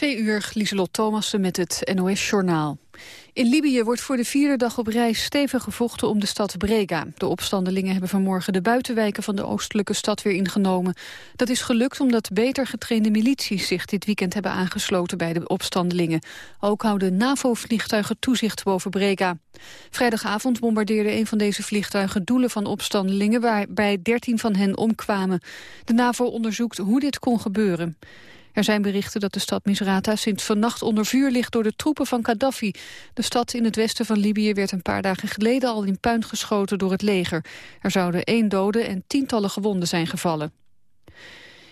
Twee uur, Lieselot Thomassen met het NOS-journaal. In Libië wordt voor de vierde dag op reis stevig gevochten om de stad Brega. De opstandelingen hebben vanmorgen de buitenwijken van de oostelijke stad weer ingenomen. Dat is gelukt omdat beter getrainde milities zich dit weekend hebben aangesloten bij de opstandelingen. Ook houden NAVO-vliegtuigen toezicht boven Brega. Vrijdagavond bombardeerde een van deze vliegtuigen doelen van opstandelingen waarbij 13 van hen omkwamen. De NAVO onderzoekt hoe dit kon gebeuren. Er zijn berichten dat de stad Misrata sinds vannacht onder vuur ligt door de troepen van Gaddafi. De stad in het westen van Libië werd een paar dagen geleden al in puin geschoten door het leger. Er zouden één dode en tientallen gewonden zijn gevallen.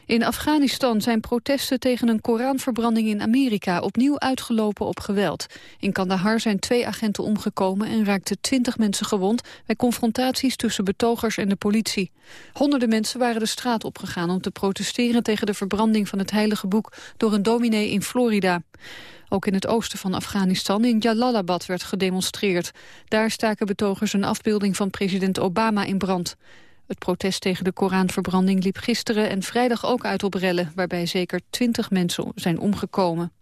In Afghanistan zijn protesten tegen een Koranverbranding in Amerika opnieuw uitgelopen op geweld. In Kandahar zijn twee agenten omgekomen en raakten twintig mensen gewond bij confrontaties tussen betogers en de politie. Honderden mensen waren de straat opgegaan om te protesteren tegen de verbranding van het heilige boek door een dominee in Florida. Ook in het oosten van Afghanistan, in Jalalabad, werd gedemonstreerd. Daar staken betogers een afbeelding van president Obama in brand. Het protest tegen de Koranverbranding liep gisteren en vrijdag ook uit op rellen... waarbij zeker twintig mensen zijn omgekomen.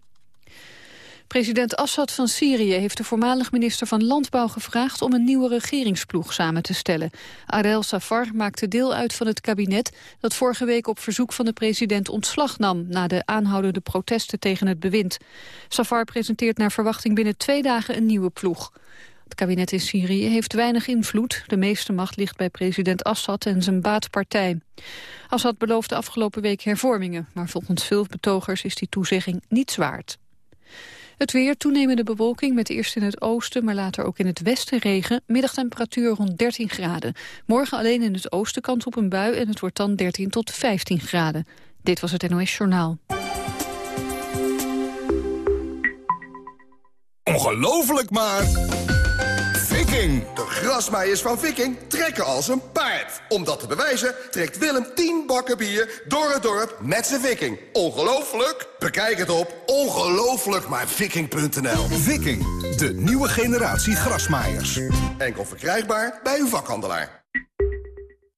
President Assad van Syrië heeft de voormalig minister van Landbouw gevraagd om een nieuwe regeringsploeg samen te stellen. Adel Safar maakte deel uit van het kabinet dat vorige week op verzoek van de president ontslag nam na de aanhoudende protesten tegen het bewind. Safar presenteert naar verwachting binnen twee dagen een nieuwe ploeg. Het kabinet in Syrië heeft weinig invloed. De meeste macht ligt bij president Assad en zijn baatpartij. Assad beloofde afgelopen week hervormingen... maar volgens veel betogers is die toezegging niets waard. Het weer, toenemende bewolking met eerst in het oosten... maar later ook in het westen regen. Middagtemperatuur rond 13 graden. Morgen alleen in het oosten kans op een bui... en het wordt dan 13 tot 15 graden. Dit was het NOS Journaal. Ongelooflijk maar... Viking! De grasmaaiers van Viking trekken als een paard. Om dat te bewijzen trekt Willem 10 bakken bier door het dorp met zijn Viking. Ongelooflijk? Bekijk het op ongelooflijkmaarviking.nl Viking, de nieuwe generatie grasmaaiers. Enkel verkrijgbaar bij uw vakhandelaar.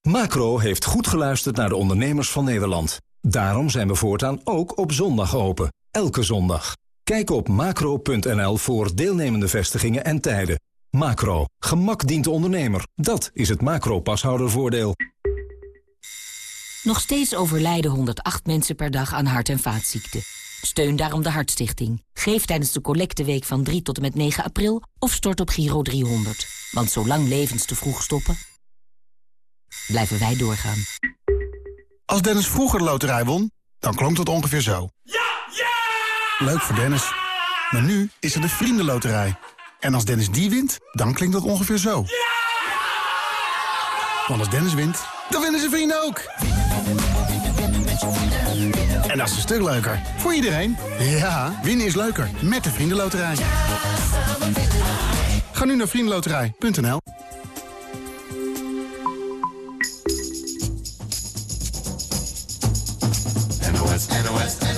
Macro heeft goed geluisterd naar de ondernemers van Nederland. Daarom zijn we voortaan ook op zondag open. Elke zondag. Kijk op macro.nl voor deelnemende vestigingen en tijden. Macro. Gemak dient de ondernemer. Dat is het macro-pashoudervoordeel. Nog steeds overlijden 108 mensen per dag aan hart- en vaatziekten. Steun daarom de Hartstichting. Geef tijdens de collecteweek van 3 tot en met 9 april of stort op Giro 300. Want zolang levens te vroeg stoppen, blijven wij doorgaan. Als Dennis vroeger de loterij won, dan klonk het ongeveer zo. Ja! Ja! Leuk voor Dennis. Maar nu is er de Vriendenloterij. En als Dennis die wint, dan klinkt dat ongeveer zo. Want als Dennis wint, dan winnen zijn vrienden ook. En dat is een stuk leuker. Voor iedereen. Ja, winnen is leuker. Met de Vriendenloterij. Ga nu naar vriendenloterij.nl NOS, NOS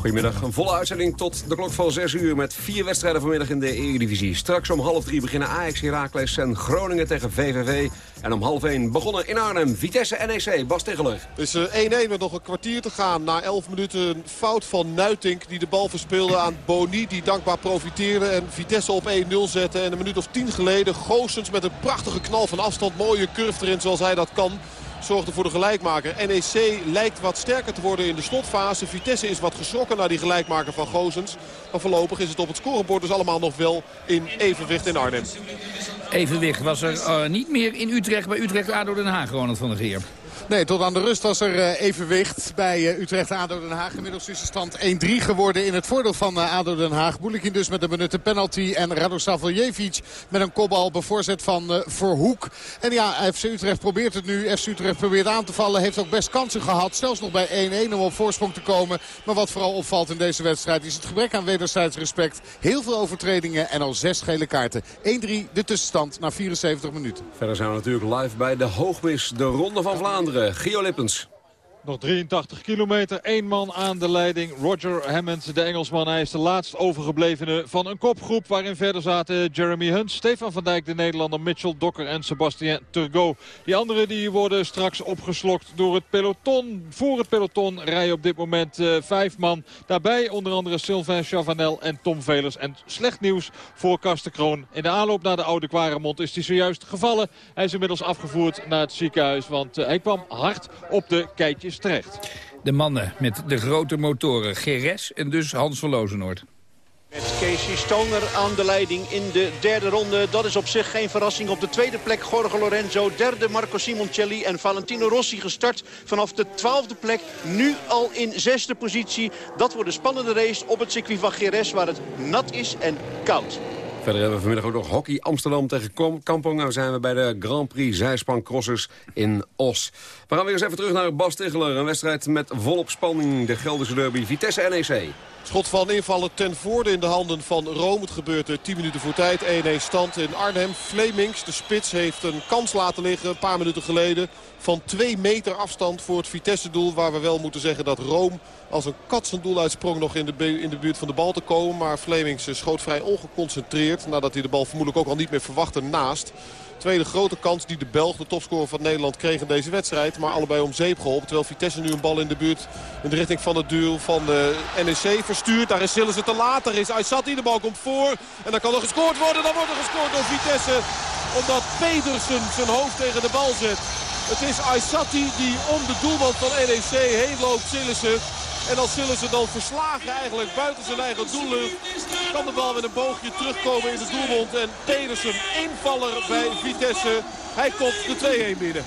Goedemiddag, een volle uitzending tot de klok van 6 uur... met vier wedstrijden vanmiddag in de Eredivisie. Straks om half drie beginnen Ajax, Heracles en Groningen tegen VVV. En om half 1 begonnen in Arnhem, Vitesse NEC, Bas Tegeler. Het is 1-1 eh, met nog een kwartier te gaan. Na 11 minuten een fout van Nuitink die de bal verspeelde aan Boni. Die dankbaar profiteerde en Vitesse op 1-0 zette. En een minuut of tien geleden Goossens met een prachtige knal van afstand. Mooie curve erin zoals hij dat kan zorgde voor de gelijkmaker. NEC lijkt wat sterker te worden in de slotfase. Vitesse is wat geschrokken naar die gelijkmaker van Gozens. Maar voorlopig is het op het scorebord dus allemaal nog wel in evenwicht in Arnhem. Evenwicht was er uh, niet meer in Utrecht bij Utrecht-ADO Den Haag, Ronald van der Geer. Nee, tot aan de rust was er uh, evenwicht bij uh, Utrecht ADO Den Haag. Inmiddels tussenstand 1-3 geworden in het voordeel van uh, ADO Den Haag. Boelikin dus met een benutte penalty en Radosavljevic met een kopbal bevoorzet van Verhoek. En ja, FC Utrecht probeert het nu. FC Utrecht probeert aan te vallen. Heeft ook best kansen gehad. Zelfs nog bij 1-1 om op voorsprong te komen. Maar wat vooral opvalt in deze wedstrijd is het gebrek aan wederzijds respect. Heel veel overtredingen en al zes gele kaarten. 1-3 de tussenstand na 74 minuten. Verder zijn we natuurlijk live bij de Hoogmis, de Ronde van Vlaanderen. Gio Lippens. Nog 83 kilometer, één man aan de leiding. Roger Hammond, de Engelsman. Hij is de laatst overgeblevene van een kopgroep... waarin verder zaten Jeremy Hunt, Stefan van Dijk, de Nederlander... Mitchell Dokker en Sebastien Turgot. Die anderen die worden straks opgeslokt door het peloton. Voor het peloton rijden op dit moment uh, vijf man. Daarbij onder andere Sylvain Chavanel en Tom Velers. En slecht nieuws voor Karsten Kroon. In de aanloop naar de Oude Kwaremond is hij zojuist gevallen. Hij is inmiddels afgevoerd naar het ziekenhuis... want uh, hij kwam hard op de keitjes terecht. De mannen met de grote motoren, GRS en dus Hans van Lozenoord. Met Casey Stoner aan de leiding in de derde ronde. Dat is op zich geen verrassing. Op de tweede plek Jorge Lorenzo. Derde Marco Simoncelli en Valentino Rossi gestart vanaf de twaalfde plek. Nu al in zesde positie. Dat wordt een spannende race op het circuit van GRS waar het nat is en koud. Verder hebben we vanmiddag ook nog hockey Amsterdam tegen Kampong. Nou zijn we bij de Grand Prix Zijspan Crossers in Os. We gaan weer eens even terug naar Bas Ticheler. Een wedstrijd met volop spanning. De Gelderse derby Vitesse NEC. Schot van invallen ten voorde in de handen van Rome. Het gebeurt 10 minuten voor tijd. 1-1 stand in Arnhem. Flemings, de spits, heeft een kans laten liggen een paar minuten geleden. Van 2 meter afstand voor het Vitesse-doel. Waar we wel moeten zeggen dat Rome als een kat zijn doel uitsprong nog in de, in de buurt van de bal te komen. Maar Flemings schoot vrij ongeconcentreerd. Nadat hij de bal vermoedelijk ook al niet meer verwachtte naast. Tweede grote kans die de Belg, de topscorer van Nederland, kreeg in deze wedstrijd. Maar allebei om zeep geholpen. Terwijl Vitesse nu een bal in de buurt in de richting van het duel van de NEC verstuurt. Daar is Sillissen te laat. Daar is Aysati. De bal komt voor. En dan kan er gescoord worden. Dan wordt er gescoord door Vitesse. Omdat Pedersen zijn hoofd tegen de bal zet. Het is Aysati die om de doelman van NEC heen loopt. Sillissen. En als zullen ze dan verslagen eigenlijk buiten zijn eigen doellucht. Kan de bal met een boogje terugkomen in de doelmond. En Pedersen invaller bij Vitesse. Hij komt de 2-1 binnen.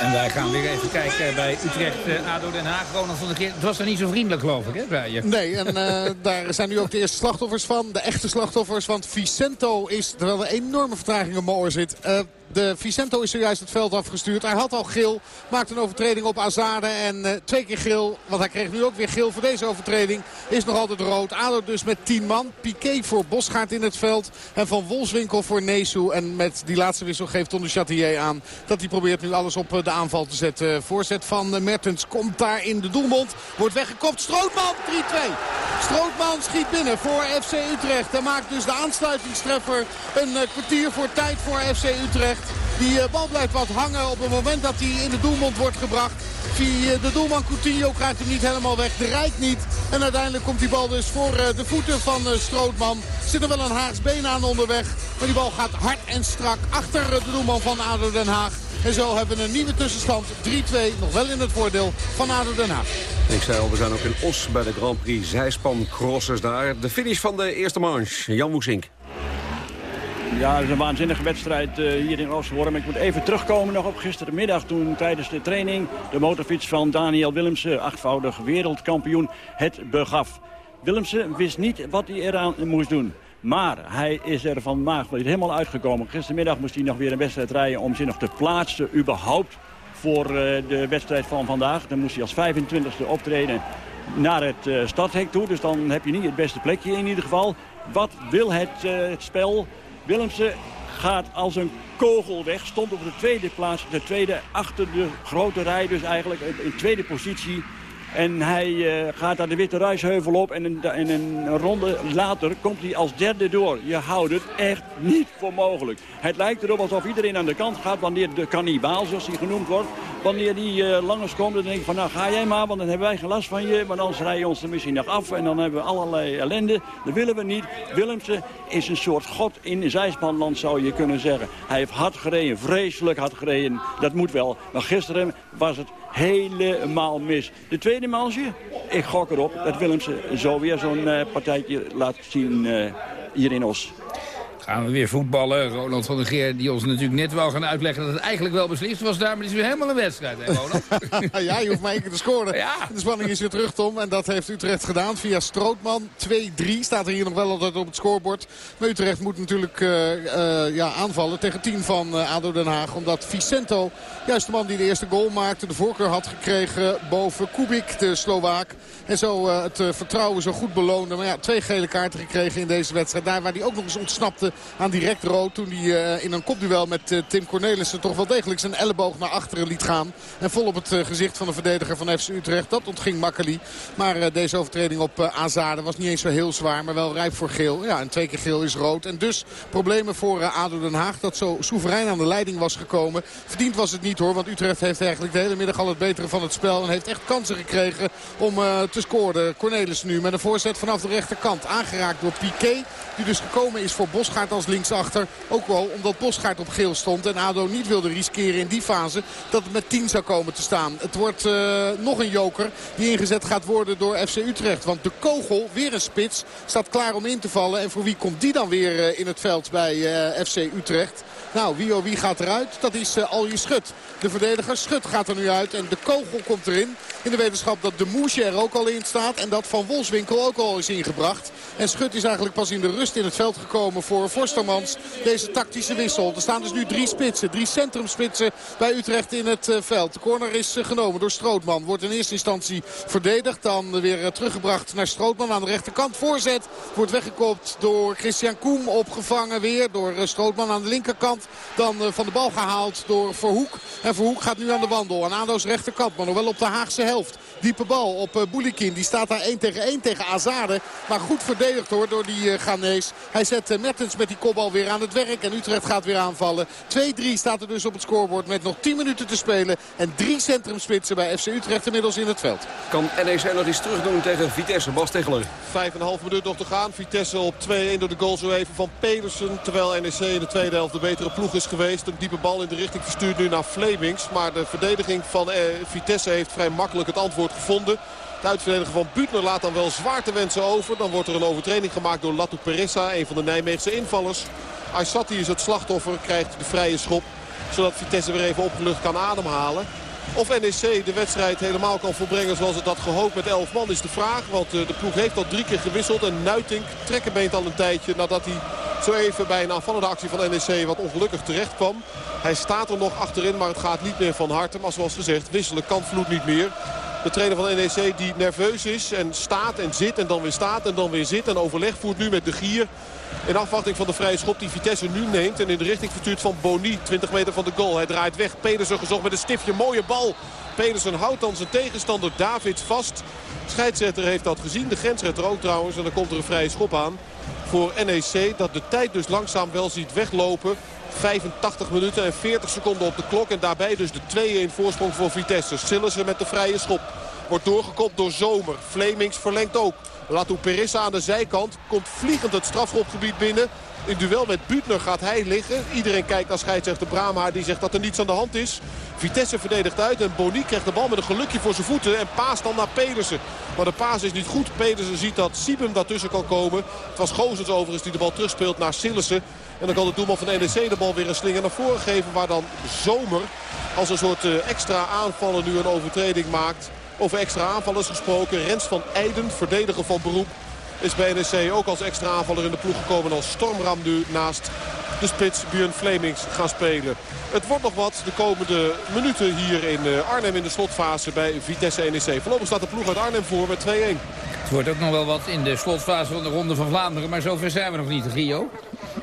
En wij gaan weer even kijken bij Utrecht, uh, ADO Den Haag. Ronald van der Geer, het was er niet zo vriendelijk geloof ik, hè, bij je? Nee, en uh, daar zijn nu ook de eerste slachtoffers van. De echte slachtoffers, want Vicento is, terwijl er enorme vertraging op mijn oor zit... Uh, de Vicento is zojuist het veld afgestuurd. Hij had al geel, maakt een overtreding op Azade en uh, twee keer geel. Want hij kreeg nu ook weer geel voor deze overtreding. Is nog altijd rood. ADO dus met 10 man. Piqué voor Bosgaard in het veld. En Van Wolfswinkel voor Nesu. En met die laatste wissel geeft Ton de Chatier aan dat hij probeert nu alles op de aanval te zetten. Voorzet van Mertens komt daar in de doelmond. Wordt weggekopt. Strootman 3-2. Strootman schiet binnen voor FC Utrecht. En maakt dus de aansluitingstreffer een kwartier voor tijd voor FC Utrecht. Die uh, bal blijft wat hangen op het moment dat hij in de doelmond wordt gebracht. Via de doelman Coutinho krijgt hem niet helemaal weg. De rijdt niet. En uiteindelijk komt die bal dus voor uh, de voeten van Strootman. Zit er wel een Haags been aan onderweg. Maar die bal gaat hard en strak achter de doelman van ADO Den Haag. En zo hebben we een nieuwe tussenstand. 3-2, nog wel in het voordeel van ADO Den Haag. Ik zei al, we zijn ook in Os bij de Grand Prix Zijspan Crossers daar. De finish van de eerste manche. Jan Woesink. Ja, het is een waanzinnige wedstrijd uh, hier in Oostworm. Ik moet even terugkomen nog op gistermiddag toen tijdens de training... de motorfiets van Daniel Willemsen, achtvoudig wereldkampioen, het begaf. Willemsen wist niet wat hij eraan moest doen. Maar hij is er van maagvlees helemaal uitgekomen. Gistermiddag moest hij nog weer een wedstrijd rijden om zich nog te plaatsen überhaupt voor uh, de wedstrijd van vandaag. Dan moest hij als 25e optreden naar het uh, stadhek toe. Dus dan heb je niet het beste plekje in ieder geval. Wat wil het, het spel? Willemsen gaat als een kogel weg. Stond op de tweede plaats. De tweede achter de grote rij dus eigenlijk. In tweede positie. En hij uh, gaat naar de Witte Ruisheuvel op. En een, en een ronde later komt hij als derde door. Je houdt het echt niet voor mogelijk. Het lijkt erop alsof iedereen aan de kant gaat wanneer de kannibaal, zoals hij genoemd wordt. Wanneer die uh, langers komt, dan denk ik van nou ga jij maar, want dan hebben wij geen last van je. Want anders rij ons er misschien nog af en dan hebben we allerlei ellende. Dat willen we niet. Willemsen is een soort god in Zijspanland zou je kunnen zeggen. Hij heeft hard gereden, vreselijk hard gereden. Dat moet wel. Maar gisteren was het helemaal mis. De tweede manche, ik gok erop dat Willemsen zo weer zo'n uh, partijtje laat zien uh, hier in Os. Gaan we weer voetballen. Ronald van der Geer die ons natuurlijk net wel gaan uitleggen... dat het eigenlijk wel beslist was daar. Maar het is weer helemaal een wedstrijd, hè Ronald? ja, je hoeft maar één keer te scoren. Ja. De spanning is weer terug, Tom. En dat heeft Utrecht gedaan via Strootman. 2-3 staat er hier nog wel altijd op het scorebord. Maar Utrecht moet natuurlijk uh, uh, ja, aanvallen tegen 10 van uh, ADO Den Haag. Omdat Vicento, juist de man die de eerste goal maakte... de voorkeur had gekregen boven Kubik, de Slovaak. En zo het vertrouwen zo goed beloonde. Maar ja, twee gele kaarten gekregen in deze wedstrijd. Daar waar hij ook nog eens ontsnapte aan direct rood. Toen hij in een kopduel met Tim Cornelissen toch wel degelijk zijn elleboog naar achteren liet gaan. En vol op het gezicht van de verdediger van FC Utrecht. Dat ontging Makkeli. Maar deze overtreding op Azade was niet eens zo heel zwaar. Maar wel rijp voor geel. Ja, en twee keer geel is rood. En dus problemen voor ADO Den Haag. Dat zo soeverein aan de leiding was gekomen. Verdiend was het niet hoor. Want Utrecht heeft eigenlijk de hele middag al het betere van het spel. En heeft echt kansen gekregen om te scoren. Cornelis nu met een voorzet vanaf de rechterkant. Aangeraakt door Piqué. Die dus gekomen is voor Bosgaard als linksachter. Ook wel omdat Bosgaard op geel stond. En ADO niet wilde riskeren in die fase dat het met 10 zou komen te staan. Het wordt uh, nog een joker die ingezet gaat worden door FC Utrecht. Want de kogel, weer een spits, staat klaar om in te vallen. En voor wie komt die dan weer uh, in het veld bij uh, FC Utrecht? Nou, wie oh wie gaat eruit? Dat is uh, Alje Schut. De verdediger Schut gaat er nu uit. En de kogel komt erin. In de wetenschap dat de Moesje er ook al in staat. En dat Van Wolfswinkel ook al is ingebracht. En Schut is eigenlijk pas in de rust in het veld gekomen voor Forstermans. Deze tactische wissel. Er staan dus nu drie spitsen. Drie centrumspitsen bij Utrecht in het uh, veld. De corner is uh, genomen door Strootman. Wordt in eerste instantie verdedigd. Dan weer teruggebracht naar Strootman aan de rechterkant. Voorzet wordt weggekopt door Christian Koem. Opgevangen weer door Strootman aan de linkerkant. Dan van de bal gehaald door Verhoek. En Verhoek gaat nu aan de wandel. Aan Ado's rechterkant. Maar nog wel op de Haagse helft. Diepe bal op uh, Boulikin. Die staat daar 1 tegen 1 tegen Azade. Maar goed verdedigd hoor door die uh, Ghanese. Hij zet uh, Mertens met die kopbal weer aan het werk. En Utrecht gaat weer aanvallen. 2-3 staat er dus op het scorebord met nog 10 minuten te spelen. En drie centrumspitsen bij FC Utrecht inmiddels in het veld. Kan NEC nog iets terugdoen tegen Vitesse? Bas Tegeler. 5,5 minuut nog te gaan. Vitesse op 2-1 door de goal zo even van Pedersen. Terwijl NEC in de tweede helft de betere ploeg is geweest. Een diepe bal in de richting verstuurd nu naar Flemings. Maar de verdediging van Vitesse heeft vrij makkelijk het antwoord gevonden. De uitverdediger van Butner laat dan wel zwaar te wensen over. Dan wordt er een overtreding gemaakt door Latu Peressa, een van de Nijmeegse invallers. Aysati is het slachtoffer, krijgt de vrije schop. Zodat Vitesse weer even opgelucht kan ademhalen. Of NEC de wedstrijd helemaal kan volbrengen zoals het had gehoopt met 11 man is de vraag. Want de ploeg heeft al drie keer gewisseld. En Nuitink trekkenbeent al een tijdje nadat hij zo even bij een aanvallende actie van NEC wat ongelukkig terecht kwam. Hij staat er nog achterin, maar het gaat niet meer van harte. Maar zoals gezegd, wisselen kan Vloed niet meer. De trainer van NEC die nerveus is en staat en zit en dan weer staat en dan weer zit. En overleg voert nu met de Gier. In afwachting van de vrije schop die Vitesse nu neemt. En in de richting verstuurt van Boni. 20 meter van de goal. Hij draait weg. Pedersen gezocht met een stiftje. Mooie bal. Pedersen houdt dan zijn tegenstander David vast. Scheidsrechter heeft dat gezien. De grensrechter ook trouwens. En dan komt er een vrije schop aan voor NEC. Dat de tijd dus langzaam wel ziet weglopen. 85 minuten en 40 seconden op de klok. En daarbij dus de 2-1 voorsprong voor Vitesse. Sillissen met de vrije schop. Wordt doorgekopt door Zomer. Flemings verlengt ook. Latu Perissa aan de zijkant. Komt vliegend het strafschopgebied binnen. In duel met Butner gaat hij liggen. Iedereen kijkt naar scheidsrechter Brahma. Die zegt dat er niets aan de hand is. Vitesse verdedigt uit. En Boni krijgt de bal met een gelukje voor zijn voeten. En paast dan naar Pedersen. Maar de paas is niet goed. Pedersen ziet dat Siebem daartussen kan komen. Het was Gozens overigens die de bal terugspeelt naar Sillissen. En dan kan de doelman van NEC de bal weer een slinger naar voren geven. Waar dan Zomer als een soort extra aanvallen nu een overtreding maakt. Over extra aanvallers gesproken. Rens van Eijden, verdediger van beroep. Is bij NEC ook als extra aanvaller in de ploeg gekomen als Stormram nu naast de spits Björn Flemings gaan spelen. Het wordt nog wat de komende minuten hier in Arnhem in de slotfase bij Vitesse NEC. Voorlopig staat de ploeg uit Arnhem voor met 2-1. Het wordt ook nog wel wat in de slotfase van de Ronde van Vlaanderen. Maar zover zijn we nog niet, Rio.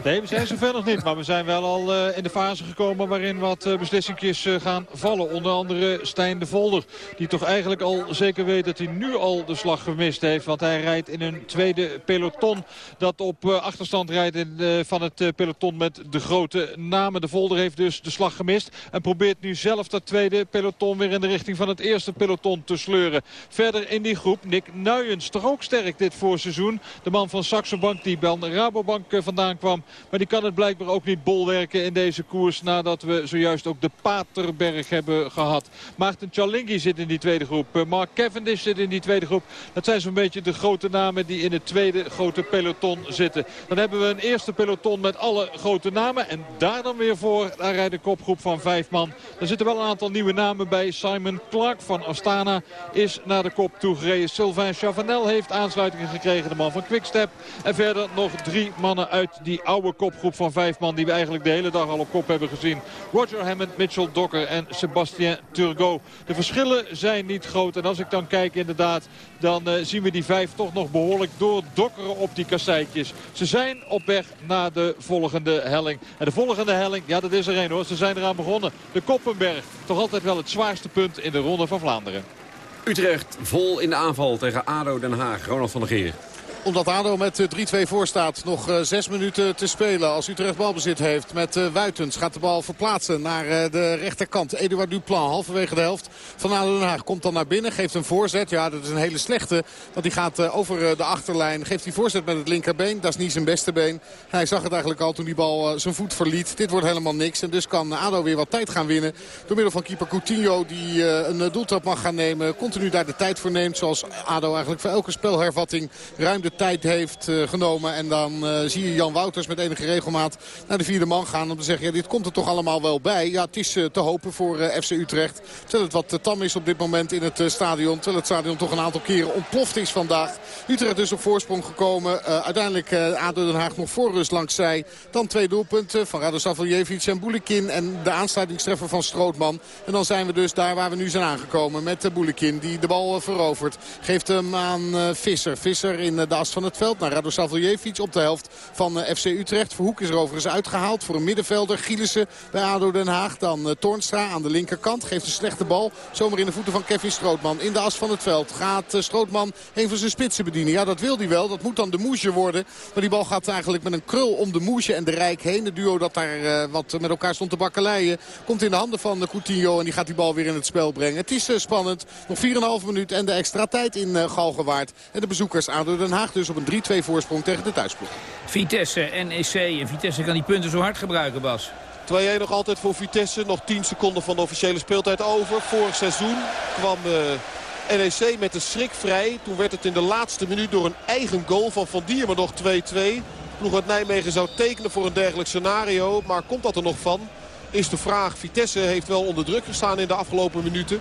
Nee, we zijn zover nog niet. Maar we zijn wel al uh, in de fase gekomen waarin wat uh, beslissingjes uh, gaan vallen. Onder andere Stijn de Volder. Die toch eigenlijk al zeker weet dat hij nu al de slag gemist heeft. Want hij rijdt in een tweede peloton. Dat op achterstand rijdt in, van het peloton met de grote namen. De Volder heeft dus de slag gemist. En probeert nu zelf dat tweede peloton weer in de richting van het eerste peloton te sleuren. Verder in die groep Nick Nuyens. Ook sterk dit voorseizoen. De man van Saxo Bank die bij Rabobank vandaan kwam. Maar die kan het blijkbaar ook niet bolwerken in deze koers. Nadat we zojuist ook de Paterberg hebben gehad. Maarten Chalingi zit in die tweede groep. Mark Cavendish zit in die tweede groep. Dat zijn zo'n beetje de grote namen die in het tweede grote peloton zitten. Dan hebben we een eerste peloton met alle grote namen. En daar dan weer voor, daar rijdt een kopgroep van vijf man. Er zitten wel een aantal nieuwe namen bij. Simon Clark van Astana is naar de kop toe gereden. Sylvain Chavanel Heeft aansluiting gekregen de man van Quickstep. En verder nog drie mannen uit die oude kopgroep van vijf man... die we eigenlijk de hele dag al op kop hebben gezien. Roger Hammond, Mitchell Docker en Sebastien Turgot. De verschillen zijn niet groot. En als ik dan kijk inderdaad, dan uh, zien we die vijf toch nog behoorlijk doordokkeren op die kasseitjes. Ze zijn op weg naar de volgende helling. En de volgende helling, ja dat is er één hoor. Ze zijn eraan begonnen. De Koppenberg, toch altijd wel het zwaarste punt in de Ronde van Vlaanderen. Utrecht vol in de aanval tegen ADO Den Haag. Ronald van der Geer omdat ADO met 3-2 voor staat. Nog uh, zes minuten te spelen als Utrecht balbezit heeft. Met uh, Wuitens gaat de bal verplaatsen naar de rechterkant. Eduard Duplan halverwege de helft van ADO. Komt dan naar binnen, geeft een voorzet. Ja, dat is een hele slechte. Want die gaat over de achterlijn. Geeft die voorzet met het linkerbeen. Dat is niet zijn beste been. Hij zag het eigenlijk al toen die bal zijn voet verliet. Dit wordt helemaal niks. En dus kan ADO weer wat tijd gaan winnen. Door middel van keeper Coutinho die een doeltrap mag gaan nemen. Continu daar de tijd voor neemt. Zoals ADO eigenlijk voor elke spelhervatting ruim de tijd heeft uh, genomen. En dan uh, zie je Jan Wouters met enige regelmaat naar de vierde man gaan. Om te zeggen, ja, dit komt er toch allemaal wel bij. Ja, het is uh, te hopen voor FC Utrecht. Terwijl het wat tam is op dit moment in het stadion. Terwijl het stadion toch een aantal keren ontploft is vandaag. Utrecht dus op voorsprong gekomen. uiteindelijk ADO Den Haag nog voor rust langs zij. Dan twee doelpunten van Rado Savaljevic en Boulekin. En de aansluitingstreffer van Strootman. En dan zijn we dus daar waar we nu zijn aangekomen. Met Boulekin die de bal verovert. Geeft hem aan Visser. Visser in de as van het veld naar Radosavljevic op de helft van eh, FC Utrecht. Verhoek is er overigens uitgehaald voor een middenvelder. Gielissen bij ADO Den Haag. Dan uh, Toornstra aan de linkerkant. Geeft een slechte bal. Zomaar in de voeten van Kevin Strootman. In de as van het veld gaat uh, Strootman een van zijn spitsen bedienen. Ja, dat wil hij wel. Dat moet dan de moesje worden. Maar die bal gaat eigenlijk met een krul om de moesje en de Rijk heen. De duo dat daar wat met elkaar stond te bakkeleien. Komt in de handen van Coutinho en die gaat die bal weer in het spel brengen. Het is spannend. Nog 4,5 minuut en de extra tijd in Galgenwaard. En de bezoekers ADO Den Haag dus op een 3-2 voorsprong tegen de thuisploeg. Vitesse, NEC. En Vitesse kan die punten zo hard gebruiken, Bas. 2-1 nog altijd voor Vitesse. Nog 10 seconden van de officiële speeltijd over. Vorig seizoen kwam uh, NEC met een schrik vrij. Toen werd het in de laatste minuut door een eigen goal van Van Diermen nog 2-2. Ploeg uit Nijmegen zou tekenen voor een dergelijk scenario. Maar komt dat er nog van? Is de vraag. Vitesse heeft wel onder druk gestaan in de afgelopen minuten.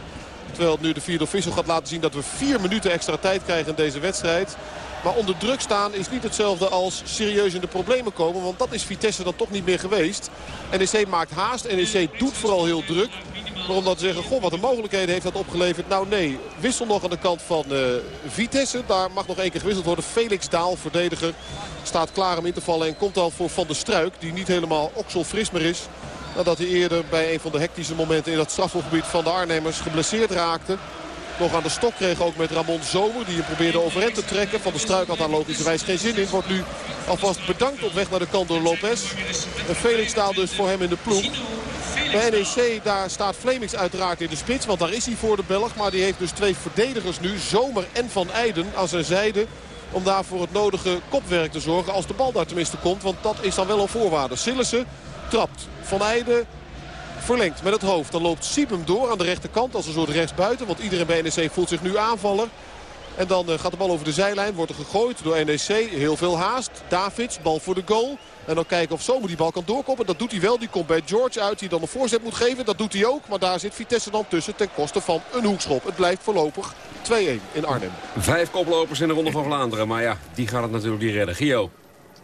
Terwijl nu de vierde official gaat laten zien dat we vier minuten extra tijd krijgen in deze wedstrijd. Maar onder druk staan is niet hetzelfde als serieus in de problemen komen. Want dat is Vitesse dan toch niet meer geweest. NEC maakt haast. NEC doet vooral heel druk. Maar om dan te zeggen, goh, wat een mogelijkheden heeft dat opgeleverd. Nou nee, wissel nog aan de kant van uh, Vitesse. Daar mag nog één keer gewisseld worden. Felix Daal, verdediger, staat klaar om in te vallen. En komt al voor Van der Struik, die niet helemaal okselfris meer is. Nadat hij eerder bij een van de hectische momenten in dat strafhofgebied van de Arnemers geblesseerd raakte nog aan de stok kreeg ook met Ramon Zomer. Die hem probeerde overeind te trekken. Van de Struik had daar logischerwijs geen zin in. Wordt nu alvast bedankt op weg naar de kant door Lopez. En Felix staat dus voor hem in de ploeg. Bij NEC daar staat Flemings uiteraard in de spits. Want daar is hij voor de Belg. Maar die heeft dus twee verdedigers nu. Zomer en Van Eijden aan zijn zijde. Om daar voor het nodige kopwerk te zorgen. Als de bal daar tenminste komt. Want dat is dan wel een voorwaarde. Sillissen trapt. Van Eijden verlengt met het hoofd. Dan loopt Siebem door aan de rechterkant als een soort rechtsbuiten. Want iedereen bij NEC voelt zich nu aanvaller. En dan eh, gaat de bal over de zijlijn. Wordt er gegooid door NEC. Heel veel haast. Davids, bal voor de goal. En dan kijken of Zomer die bal kan doorkomen. Dat doet hij wel. Die komt bij George uit. Die dan een voorzet moet geven. Dat doet hij ook. Maar daar zit Vitesse dan tussen ten koste van een hoekschop. Het blijft voorlopig 2-1 in Arnhem. Vijf koplopers in de Ronde van Vlaanderen. Maar ja, die gaan het natuurlijk niet redden. Gio.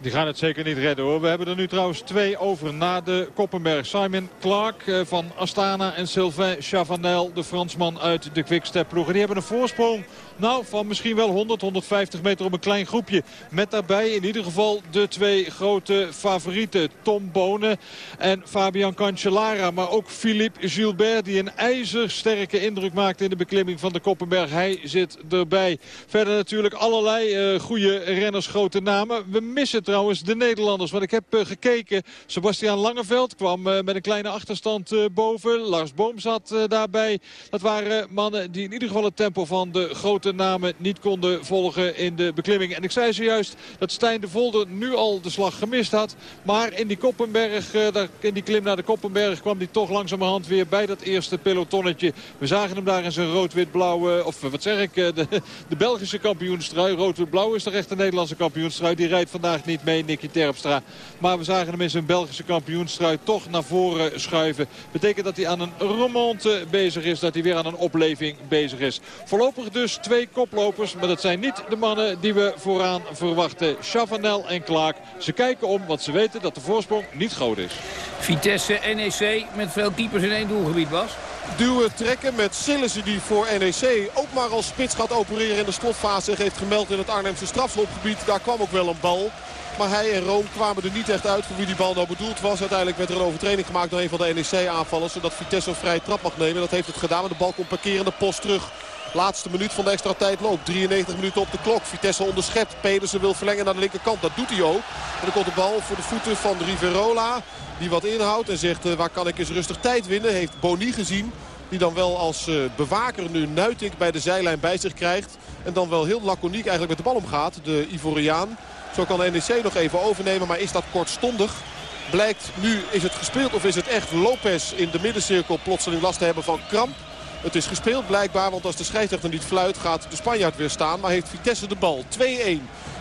Die gaan het zeker niet redden hoor. We hebben er nu trouwens twee over na de Koppenberg. Simon Clark eh, van Astana en Sylvain Chavanel, de Fransman uit de Quickstep ploegen. Die hebben een voorsprong nou, van misschien wel 100, 150 meter op een klein groepje. Met daarbij in ieder geval de twee grote favorieten. Tom Bonen en Fabian Cancellara. Maar ook Philippe Gilbert die een ijzersterke indruk maakte in de beklimming van de Koppenberg. Hij zit erbij. Verder natuurlijk allerlei uh, goede renners, grote namen. We missen trouwens de Nederlanders. Want ik heb uh, gekeken. Sebastian Langeveld kwam uh, met een kleine achterstand boven. Lars Boom zat daarbij. Dat waren mannen die in ieder geval het tempo van de grote grote namen niet konden volgen in de beklimming. En ik zei zojuist dat Stijn de Volder nu al de slag gemist had. Maar in die Koppenberg, eh, in die klim naar de Koppenberg kwam hij toch langzamerhand weer bij dat eerste pelotonnetje. We zagen hem daar in zijn rood-wit-blauwe, of wat zeg ik, eh, de, de Belgische kampioenstrui. Rood-wit-blauw is de Nederlandse kampioenstrui. Die rijdt vandaag niet. niet mee, Nicky Terpstra. Maar we zagen hem in zijn Belgische kampioenstrui toch naar voren schuiven. Betekent dat hij aan een remonte bezig is. Dat hij weer aan een opleving bezig is. Voorlopig dus twee koplopers. Maar dat zijn niet de mannen die we vooraan verwachten. Chavanel en Klaak. Ze kijken om, want ze weten dat de voorsprong niet groot is. Vitesse, NEC met veel keepers in één doelgebied was. Duwen, trekken met Sillissen die voor NEC ook maar als spits gaat opereren in de slotfase. En heeft gemeld in het Arnhemse strafschopgebied. Daar kwam ook wel een bal. Maar hij en Room kwamen er niet echt uit voor wie die bal nou bedoeld was. Uiteindelijk werd er een overtreding gemaakt door een van de NEC-aanvallers. Zodat Vitesse een vrije trap mag nemen. Dat heeft het gedaan. Maar de bal komt parkerende post terug. Laatste minuut van de extra tijd loopt. 93 minuten op de klok. Vitesse onderschept. Pedersen wil verlengen naar de linkerkant. Dat doet hij ook. En dan komt de bal voor de voeten van Riverola. Die wat inhoudt en zegt uh, waar kan ik eens rustig tijd winnen. Heeft Boni gezien. Die dan wel als uh, bewaker nu Nuitink bij de zijlijn bij zich krijgt. En dan wel heel laconiek eigenlijk met de bal omgaat. De Ivoriaan. Zo kan de NEC nog even overnemen. Maar is dat kortstondig? Blijkt nu is het gespeeld of is het echt Lopez in de middencirkel plotseling last te hebben van kramp. Het is gespeeld blijkbaar, want als de scheidsrechter niet fluit gaat de Spanjaard weer staan. Maar heeft Vitesse de bal. 2-1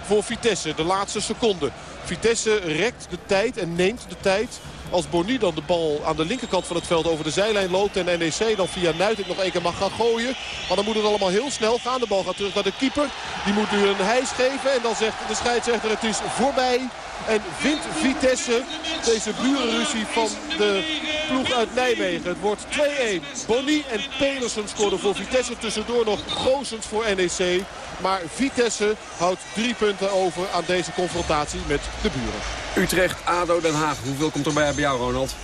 voor Vitesse, de laatste seconde. Vitesse rekt de tijd en neemt de tijd. Als Boni dan de bal aan de linkerkant van het veld over de zijlijn loopt. En NEC dan via Nuiting nog één keer mag gaan gooien. Maar dan moet het allemaal heel snel gaan. De bal gaat terug naar de keeper. Die moet nu een hijs geven. En dan zegt de scheidsrechter het is voorbij. En vindt Vitesse deze burenruzie van de ploeg uit Nijmegen. Het wordt 2-1. Bonny en Petersen scoren voor Vitesse. Tussendoor nog Goosens voor NEC. Maar Vitesse houdt drie punten over aan deze confrontatie met de buren. Utrecht, ADO, Den Haag. Hoeveel komt er bij jou, Ronald?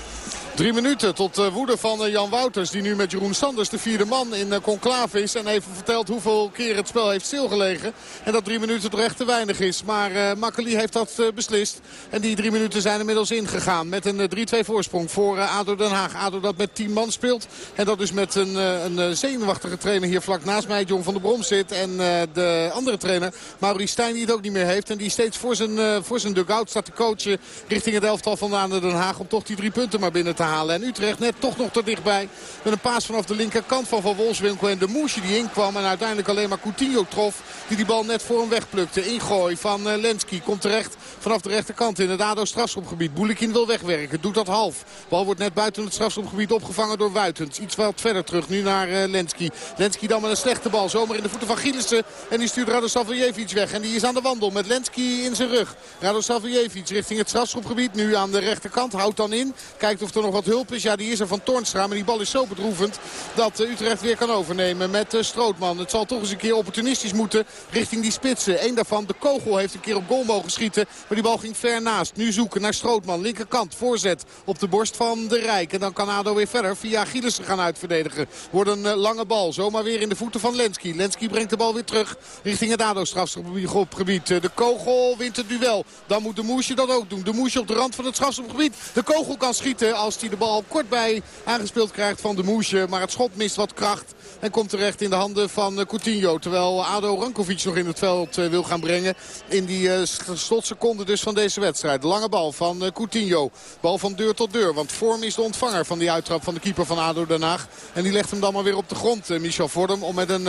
Drie minuten tot uh, woede van uh, Jan Wouters. Die nu met Jeroen Sanders de vierde man in uh, conclave is. En even vertelt hoeveel keer het spel heeft stilgelegen. En dat drie minuten toch echt te weinig is. Maar uh, Makkeli heeft dat beslist. En die drie minuten zijn inmiddels ingegaan. Met een 3-2 voorsprong voor ADO Den Haag. ADO dat met 10 man speelt. En dat dus met een, een zenuwachtige trainer hier vlak naast mij. John van der Brom zit. En de andere trainer Maurice Stijn die het ook niet meer heeft. En die steeds voor zijn, voor zijn dugout staat te coachen. Richting het elftal van ADO Den Haag. Om toch die drie punten maar binnen te halen. En Utrecht net toch nog te dichtbij. Met een paas vanaf de linkerkant van Van Wolfswinkel. En de Moesje die inkwam. En uiteindelijk alleen maar Coutinho trof. Die die bal net voor hem wegplukte. Ingooi van uh, Lenski. Komt terecht vanaf de rechterkant in het ADO strafschopgebied. Boelikin wil wegwerken. Doet dat half. Bal wordt net buiten het strafschopgebied opgevangen door Wuitens. Iets wat verder terug. Nu naar uh, Lenski. Lenski dan met een slechte bal. Zomaar in de voeten van Gielissen. En die stuurt Radosavljevic weg. En die is aan de wandel met Lenski in zijn rug. Radosavljevic richting het strafschopgebied. Nu aan de rechterkant. Houdt dan in. Kijkt of er nog wat hulp is. Ja, die is er van Toornstra. Maar die bal is zo bedroevend dat uh, Utrecht weer kan overnemen met uh, Strootman. Het zal toch eens een keer opportunistisch moeten richting die spitsen. Eén daarvan, de kogel, heeft een keer op goal mogen schieten. Maar die bal ging ver naast. Nu zoeken naar Strootman. Linkerkant, voorzet op de borst van de Rijk. En dan kan ADO weer verder via Gielissen gaan uitverdedigen. Wordt een uh, lange bal. Zomaar weer in de voeten van Lenski. Lenski brengt de bal weer terug richting het ADO strafschopgebied. De kogel wint het duel. Dan moet de Moesje dat ook doen. De Moesje op de rand van het strafschopgebied. De kogel kan schieten als de bal kort bij aangespeeld krijgt van de Moesje. Maar het schot mist wat kracht. En komt terecht in de handen van Coutinho. Terwijl Ado Rankovic nog in het veld wil gaan brengen. In die slotseconde dus van deze wedstrijd. Lange bal van Coutinho. Bal van deur tot deur. Want Vorm is de ontvanger van die uittrap van de keeper van Ado Den Haag. En die legt hem dan maar weer op de grond. Michel Vordem om met een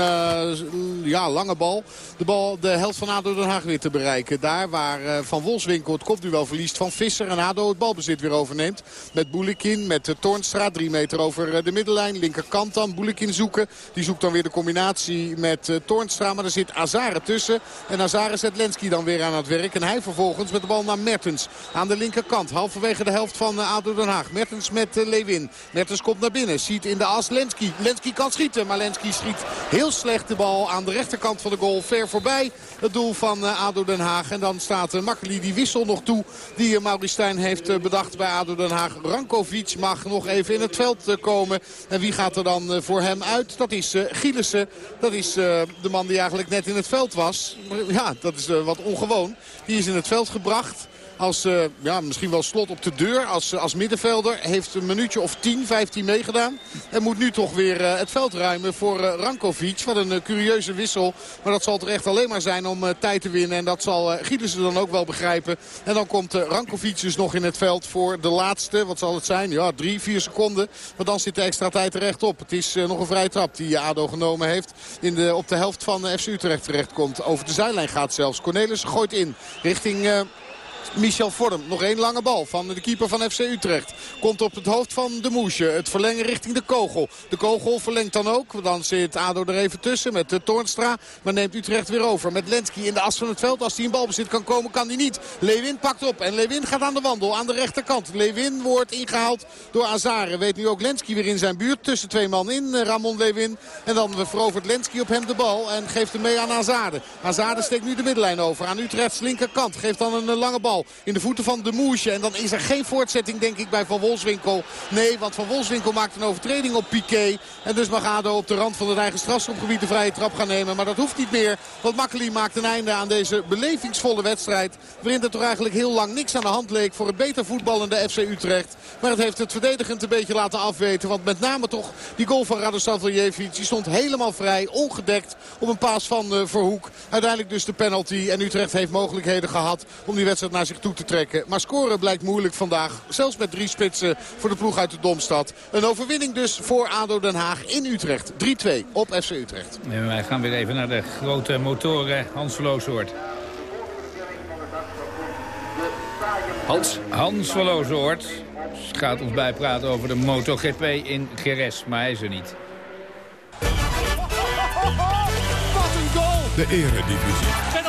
ja, lange bal de, bal de helft van Ado Den Haag weer te bereiken. Daar waar Van Wolfswinkel het kopduel verliest van Visser. En Ado het balbezit weer overneemt. Met Boulikin, met Toornstra. Drie meter over de middenlijn. Linkerkant dan. Boulikin zoeken. Die zoekt dan weer de combinatie met uh, Toornstra. Maar er zit Azare tussen. En Azare zet Lenski dan weer aan het werk. En hij vervolgens met de bal naar Mertens. Aan de linkerkant. Halverwege de helft van uh, ADO Den Haag. Mertens met Lewin. Mertens komt naar binnen. Ziet in de as Lenski. Lenski kan schieten. Maar Lenski schiet heel slecht de bal aan de rechterkant van de goal. Ver voorbij het doel van ADO Den Haag. En dan staat Makkeli die wissel nog toe. Die uh, Maurice Stijn heeft bedacht bij ADO Den Haag. Rankovic mag nog even in het veld komen. En wie gaat er dan voor hem uit? Dat is Gielissen. Dat is de man die eigenlijk net in het veld was. Ja, dat is wat ongewoon. Die is in het veld gebracht als uh, ja, misschien wel slot op de deur als, als middenvelder. Heeft een minuutje of 10, 15 meegedaan. En moet nu toch weer uh, het veld ruimen voor Rankovic. Wat een curieuze wissel. Maar dat zal toch echt alleen maar zijn om tijd te winnen. En dat zal Gielissen dan ook wel begrijpen. En dan komt Rankovic dus nog in het veld voor de laatste. Wat zal het zijn? Ja, drie, vier seconden. Maar dan zit de extra tijd er recht op. Het is nog een vrije trap die ADO genomen heeft. In de, op de helft van FC Utrecht terecht komt. Over de zijlijn gaat zelfs. Cornelis gooit in richting... Michel Vorm. Nog één lange bal van de keeper van FC Utrecht. Komt op het hoofd van de Moesje. Het verlengen richting de kogel. De kogel verlengt dan ook. Dan zit ADO er even tussen met de Toornstra. Maar neemt Utrecht weer over. Met Lenski in de as van het veld. Als hij in balbezit kan komen, kan hij niet. Lewin pakt op. En Lewin gaat aan de wandel. Aan de rechterkant. Lewin wordt ingehaald door Azare. Weet nu ook Lenski weer in zijn buurt. Tussen twee man in. Eh, Ramon Lewin. En dan verovert Lenski op hem de bal. En geeft hem mee aan Azade. Azade steekt nu de middenlijn over. Aan Utrechts linkerkant. Geeft dan een eh, lange bal in de voeten van de Moesje. En dan is er geen voortzetting denk ik bij Van Wolfswinkel. Nee, want Van Wolfswinkel maakt een overtreding op Piqué. En dus mag ADO op de rand van het eigen strafschopgebied de vrije trap gaan nemen. Maar dat hoeft niet meer. Want Makkeli maakt een einde aan deze belevingsvolle wedstrijd. Waarin er toch eigenlijk heel lang niks aan de hand leek voor het beter voetballende FC Utrecht. Maar het heeft het verdedigend een beetje laten afweten. Want met name toch die goal van Radoslav Die stond helemaal vrij, ongedekt op een paas van uh, Verhoek. Uiteindelijk dus de penalty. En Utrecht heeft mogelijkheden gehad om die wedstrijd naar zich toe te trekken. Maar scoren blijkt moeilijk vandaag. Zelfs met drie spitsen voor de ploeg uit de Domstad. Een overwinning dus voor ADO Den Haag in Utrecht. 3-2 op FC Utrecht. En wij gaan weer even naar de grote motoren. Hans Verlooshoort. Hans? Hans Verlooshoort gaat ons bijpraten over de MotoGP in Jerez. Maar hij is er niet. Wat een goal! De eredivisie.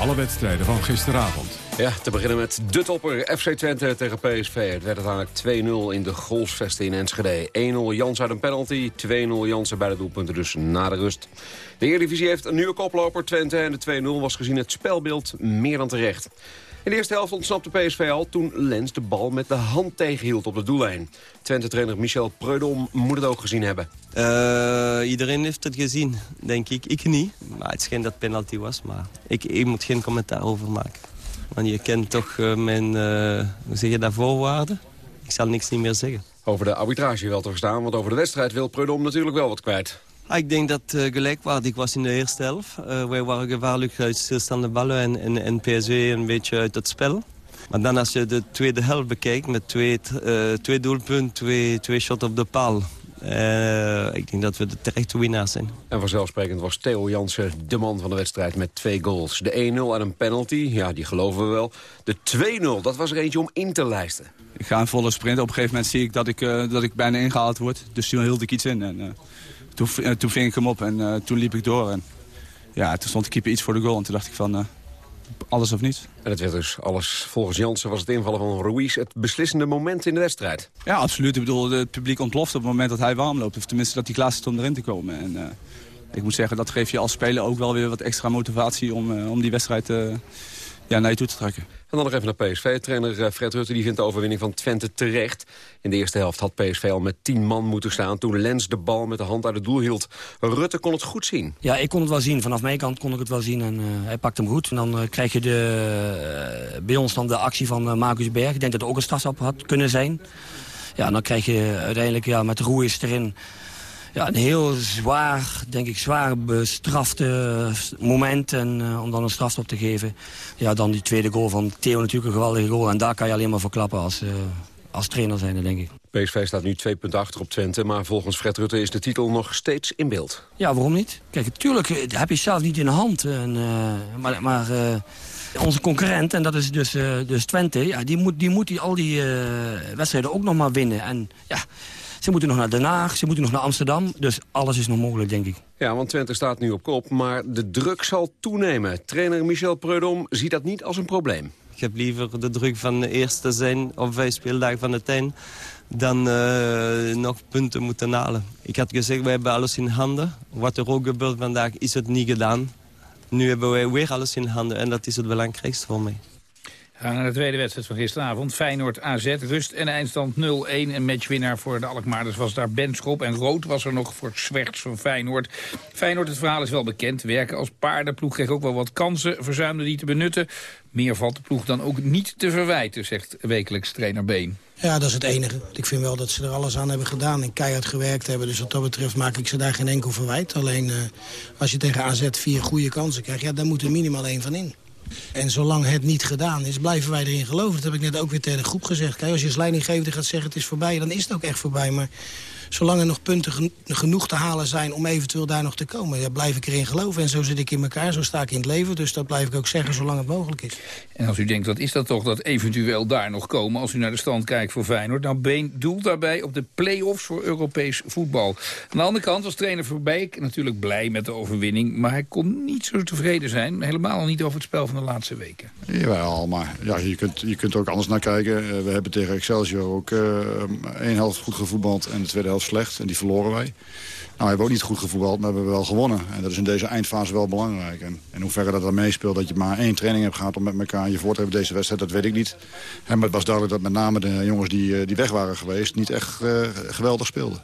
Alle wedstrijden van gisteravond. Ja, te beginnen met de topper FC Twente tegen PSV. Het werd uiteindelijk 2-0 in de goalsvesten in Enschede. 1-0 Jans uit een penalty, 2-0 Jansen bij de doelpunten dus na de rust. De Eredivisie heeft een nieuwe koploper, Twente. En de 2-0 was gezien het spelbeeld meer dan terecht. In de eerste helft ontsnapte PSV al toen Lens de bal met de hand tegenhield op de doellijn. Twente-trainer Michel Preudom moet het ook gezien hebben. Uh, iedereen heeft het gezien, denk ik. Ik niet. Maar het schijnt dat het penalty was, maar ik, ik moet geen commentaar over maken. Want je kent toch uh, mijn, uh, hoe zeg je dat, voorwaarden? Ik zal niks niet meer zeggen. Over de arbitrage wel te verstaan, want over de wedstrijd wil Preudom natuurlijk wel wat kwijt. Ah, ik denk dat uh, gelijkwaardig was in de eerste helft. Uh, wij waren gevaarlijk uit stilstaande ballen en, en, en PSV een beetje uit het spel. Maar dan als je de tweede helft bekijkt met twee, uh, twee doelpunten, twee, twee shots op de paal. Uh, ik denk dat we de terechte winnaars zijn. En vanzelfsprekend was Theo Jansen de man van de wedstrijd met twee goals. De 1-0 en een penalty, ja, die geloven we wel. De 2-0, dat was er eentje om in te lijsten. Ik ga een volle sprint. Op een gegeven moment zie ik dat ik, uh, dat ik bijna ingehaald word. Dus toen hield ik iets in. En, uh, toen, toen ving ik hem op en toen liep ik door. En, ja, toen stond de keeper iets voor de goal. En toen dacht ik van, alles of niet. En het werd dus alles. Volgens Jansen was het invallen van Ruiz het beslissende moment in de wedstrijd. Ja, absoluut. Ik bedoel, het publiek ontploft op het moment dat hij warm loopt. Of tenminste dat hij klaar is om erin te komen. En ik moet zeggen, dat geeft je als speler ook wel weer wat extra motivatie om, om die wedstrijd ja, naar je toe te trekken. En dan nog even naar PSV. Trainer Fred Rutte die vindt de overwinning van Twente terecht. In de eerste helft had PSV al met 10 man moeten staan... toen Lens de bal met de hand uit het doel hield. Rutte kon het goed zien. Ja, ik kon het wel zien. Vanaf mijn kant kon ik het wel zien. En uh, hij pakt hem goed. En dan uh, krijg je de, uh, bij ons dan de actie van uh, Marcus Berg. Ik denk dat het ook een strafstap had kunnen zijn. Ja, en dan krijg je uiteindelijk ja, met Roeis erin... Ja, een heel zwaar, denk ik, zwaar bestrafte moment. En uh, om dan een strafstop te geven. Ja, dan die tweede goal van Theo natuurlijk een geweldige goal. En daar kan je alleen maar voor klappen als, uh, als trainer zijn, denk ik. PSV staat nu twee punten achter op Twente. Maar volgens Fred Rutte is de titel nog steeds in beeld. Ja, waarom niet? Kijk, natuurlijk heb je zelf niet in de hand. En, uh, maar... maar onze concurrent, en dat is dus, dus Twente... Ja, die moet, die moet die, al die wedstrijden ook nog maar winnen. En ja, ze moeten nog naar Den Haag, ze moeten nog naar Amsterdam. Dus alles is nog mogelijk, denk ik. Ja, want Twente staat nu op kop, maar de druk zal toenemen. Trainer Michel Preudom ziet dat niet als een probleem. Ik heb liever de druk van de eerste zijn op vijf speeldagen van de tuin... dan uh, nog punten moeten halen. Ik had gezegd, wij hebben alles in handen. Wat er ook gebeurt vandaag, is het niet gedaan. Nu hebben wij weer alles in handen en dat is het belangrijkste voor mij. Gaan naar de tweede wedstrijd van gisteravond. Feyenoord AZ, rust en eindstand 0-1. Een matchwinnaar voor de Alkmaarders was daar Benschop. En rood was er nog voor Zwerts van Feyenoord. Feyenoord, het verhaal is wel bekend. Werken als paardenploeg kreeg ook wel wat kansen. Verzuimde die te benutten. Meer valt de ploeg dan ook niet te verwijten, zegt wekelijks trainer Been. Ja, dat is het enige. Ik vind wel dat ze er alles aan hebben gedaan en keihard gewerkt hebben. Dus wat dat betreft maak ik ze daar geen enkel verwijt. Alleen uh, als je tegen AZ vier goede kansen krijgt, ja, dan moet er minimaal één van in. En zolang het niet gedaan is, blijven wij erin geloven. Dat heb ik net ook weer tegen de groep gezegd. Kijk, als je als leidinggever gaat zeggen het is voorbij, dan is het ook echt voorbij. Maar zolang er nog punten genoeg te halen zijn om eventueel daar nog te komen... Ja, blijf ik erin geloven. En zo zit ik in elkaar, zo sta ik in het leven. Dus dat blijf ik ook zeggen zolang het mogelijk is. En als u denkt, wat is dat toch, dat eventueel daar nog komen... als u naar de stand kijkt voor Feyenoord... dan Been doelt daarbij op de play-offs voor Europees voetbal. Aan de andere kant was trainer Verbeek natuurlijk blij met de overwinning... maar hij kon niet zo tevreden zijn. Helemaal niet over het spel van de laatste weken. Jawel, maar ja, je, kunt, je kunt er ook anders naar kijken. Eh, we hebben tegen Excelsior ook uh, één helft goed gevoetbald en de tweede helft slecht. En die verloren wij. Nou, we hebben ook niet goed gevoetbald, maar we hebben wel gewonnen. En dat is in deze eindfase wel belangrijk. En in hoeverre dat dan meespeelt, dat je maar één training hebt gehad... om met elkaar je voor te hebben deze wedstrijd, dat weet ik niet. En maar het was duidelijk dat met name de jongens die, die weg waren geweest... niet echt uh, geweldig speelden.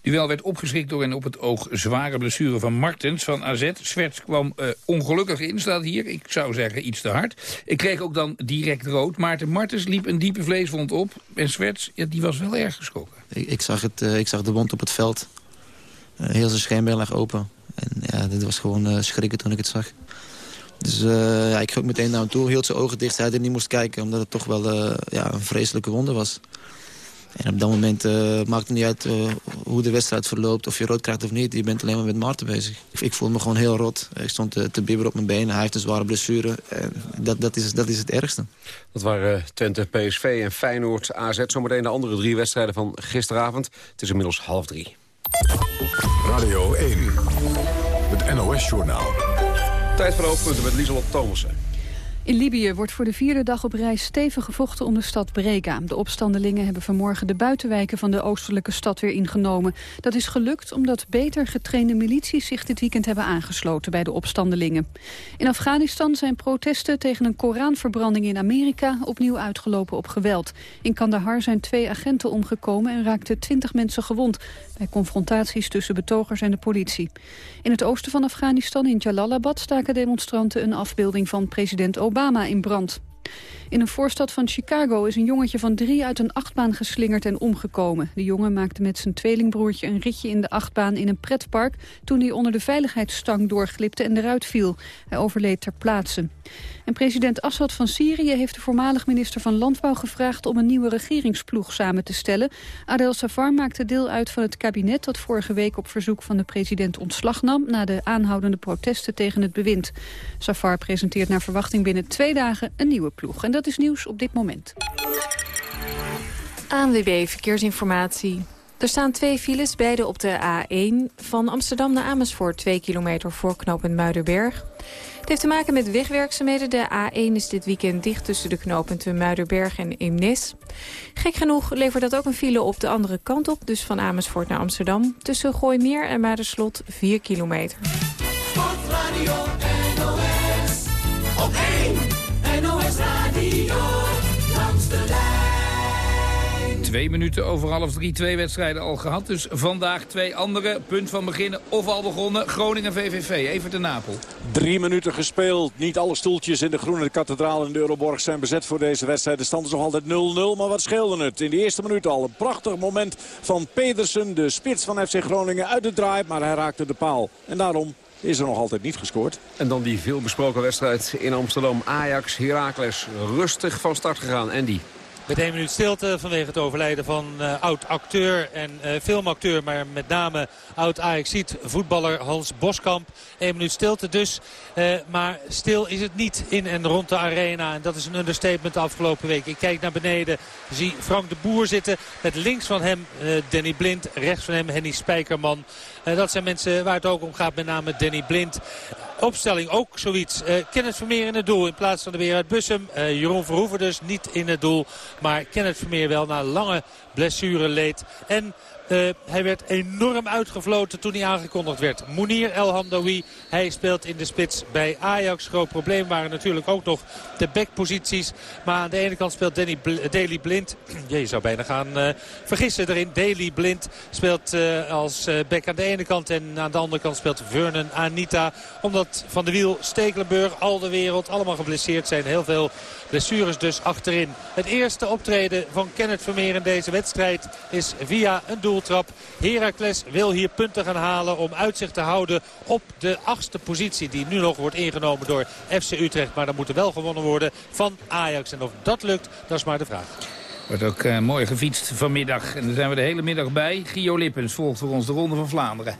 Duel werd opgeschrikt door een op het oog zware blessure van Martens van AZ. Swerts kwam uh, ongelukkig in, staat hier. Ik zou zeggen iets te hard. Ik kreeg ook dan direct rood. Maarten Martens liep een diepe vleeswond op. En Swerts, ja, die was wel erg geschrokken. Ik, ik zag, het, uh, ik zag de wond op het veld. Uh, heel zijn scheenbeen lag open. En ja, dit was gewoon schrikken toen ik het zag. Dus ja, ik ging ook meteen naar hem toe, hield zijn ogen dicht, hij er niet moest kijken... omdat het toch wel ja, een vreselijke wonde was. En op dat moment maakt het niet uit hoe de wedstrijd verloopt, of je rood krijgt of niet. Je bent alleen maar met Maarten bezig. Ik, voelde me gewoon heel rot. Ik stond te, te bibberen op mijn benen. Hij heeft een zware blessure. En dat, dat, is, dat is het ergste. Dat waren Twente, PSV en Feyenoord, AZ. Zometeen de andere drie wedstrijden van gisteravond. Het is inmiddels half drie. Radio 1, het NOS-journaal. Tijd voor hoofdpunten met Lieselot Thomassen. In Libië wordt voor de vierde dag op reis stevig gevochten om de stad Brega. De opstandelingen hebben vanmorgen de buitenwijken van de oostelijke stad weer ingenomen. Dat is gelukt omdat beter getrainde milities zich dit weekend hebben aangesloten bij de opstandelingen. In Afghanistan zijn protesten tegen een Koranverbranding in Amerika opnieuw uitgelopen op geweld. In Kandahar zijn twee agenten omgekomen en raakten twintig mensen gewond bij confrontaties tussen betogers en de politie. In het oosten van Afghanistan, in Jalalabad, staken demonstranten een afbeelding van president Obama in brand. In een voorstad van Chicago is een jongetje van drie uit een achtbaan geslingerd en omgekomen. De jongen maakte met zijn tweelingbroertje een ritje in de achtbaan in een pretpark... toen hij onder de veiligheidsstang doorglipte en eruit viel. Hij overleed ter plaatse. En president Assad van Syrië heeft de voormalig minister van Landbouw gevraagd om een nieuwe regeringsploeg samen te stellen. Adel Safar maakte deel uit van het kabinet dat vorige week op verzoek van de president ontslag nam na de aanhoudende protesten tegen het bewind. Safar presenteert naar verwachting binnen twee dagen een nieuwe ploeg. Dat is nieuws op dit moment. ANWB Verkeersinformatie. Er staan twee files, beide op de A1. Van Amsterdam naar Amersfoort, 2 kilometer voor knooppunt Muiderberg. Het heeft te maken met wegwerkzaamheden. De A1 is dit weekend dicht tussen de knooppunten Muiderberg en Eemnes. Gek genoeg levert dat ook een file op de andere kant op. Dus van Amersfoort naar Amsterdam. Tussen Gooimeer en Maarderslot 4 kilometer. Sportradio Twee minuten over half drie, twee wedstrijden al gehad. Dus vandaag twee andere. Punt van beginnen of al begonnen. Groningen VVV, even de Napel. Drie minuten gespeeld. Niet alle stoeltjes in de Groene Kathedraal in de Euroborg zijn bezet voor deze wedstrijd. De stand is nog altijd 0-0, maar wat scheelde het? In de eerste minuut al een prachtig moment van Pedersen, de spits van FC Groningen, uit de draai. Maar hij raakte de paal. En daarom is er nog altijd niet gescoord. En dan die veelbesproken wedstrijd in Amsterdam. Ajax, Heracles, rustig van start gegaan. Andy. Met één minuut stilte vanwege het overlijden van uh, oud-acteur en uh, filmacteur. Maar met name oud-Ajaxiet voetballer Hans Boskamp. Eén minuut stilte dus. Uh, maar stil is het niet in en rond de arena. En dat is een understatement de afgelopen week. Ik kijk naar beneden. Zie Frank de Boer zitten. Met links van hem Danny Blind. Rechts van hem Henny Spijkerman. Dat zijn mensen waar het ook om gaat. Met name Danny Blind opstelling ook zoiets. Uh, Kenneth Vermeer in het doel in plaats van de weer uit Bussum. Uh, Jeroen Verhoeven dus niet in het doel. Maar Kenneth Vermeer wel na lange blessure leed. En uh, hij werd enorm uitgefloten toen hij aangekondigd werd. Mounir El Hamdawi, hij speelt in de spits bij Ajax. Groot probleem waren natuurlijk ook nog de backposities. Maar aan de ene kant speelt Danny Bl Daily Blind. je zou bijna gaan uh, vergissen erin. Daily Blind speelt als back aan de ene kant. En aan de andere kant speelt Vernon Anita. Omdat Van de Wiel, Stekelenburg, al de wereld allemaal geblesseerd zijn. Heel veel blessures dus achterin. Het eerste optreden van Kenneth Vermeer in deze wedstrijd is via een doeltrap. Heracles wil hier punten gaan halen om uitzicht te houden op de achtste positie. Die nu nog wordt ingenomen door FC Utrecht. Maar dan moet er wel gewonnen worden van Ajax. En of dat lukt, dat is maar de vraag. Wordt ook eh, mooi gefietst vanmiddag. En daar zijn we de hele middag bij. Gio Lippens volgt voor ons de Ronde van Vlaanderen.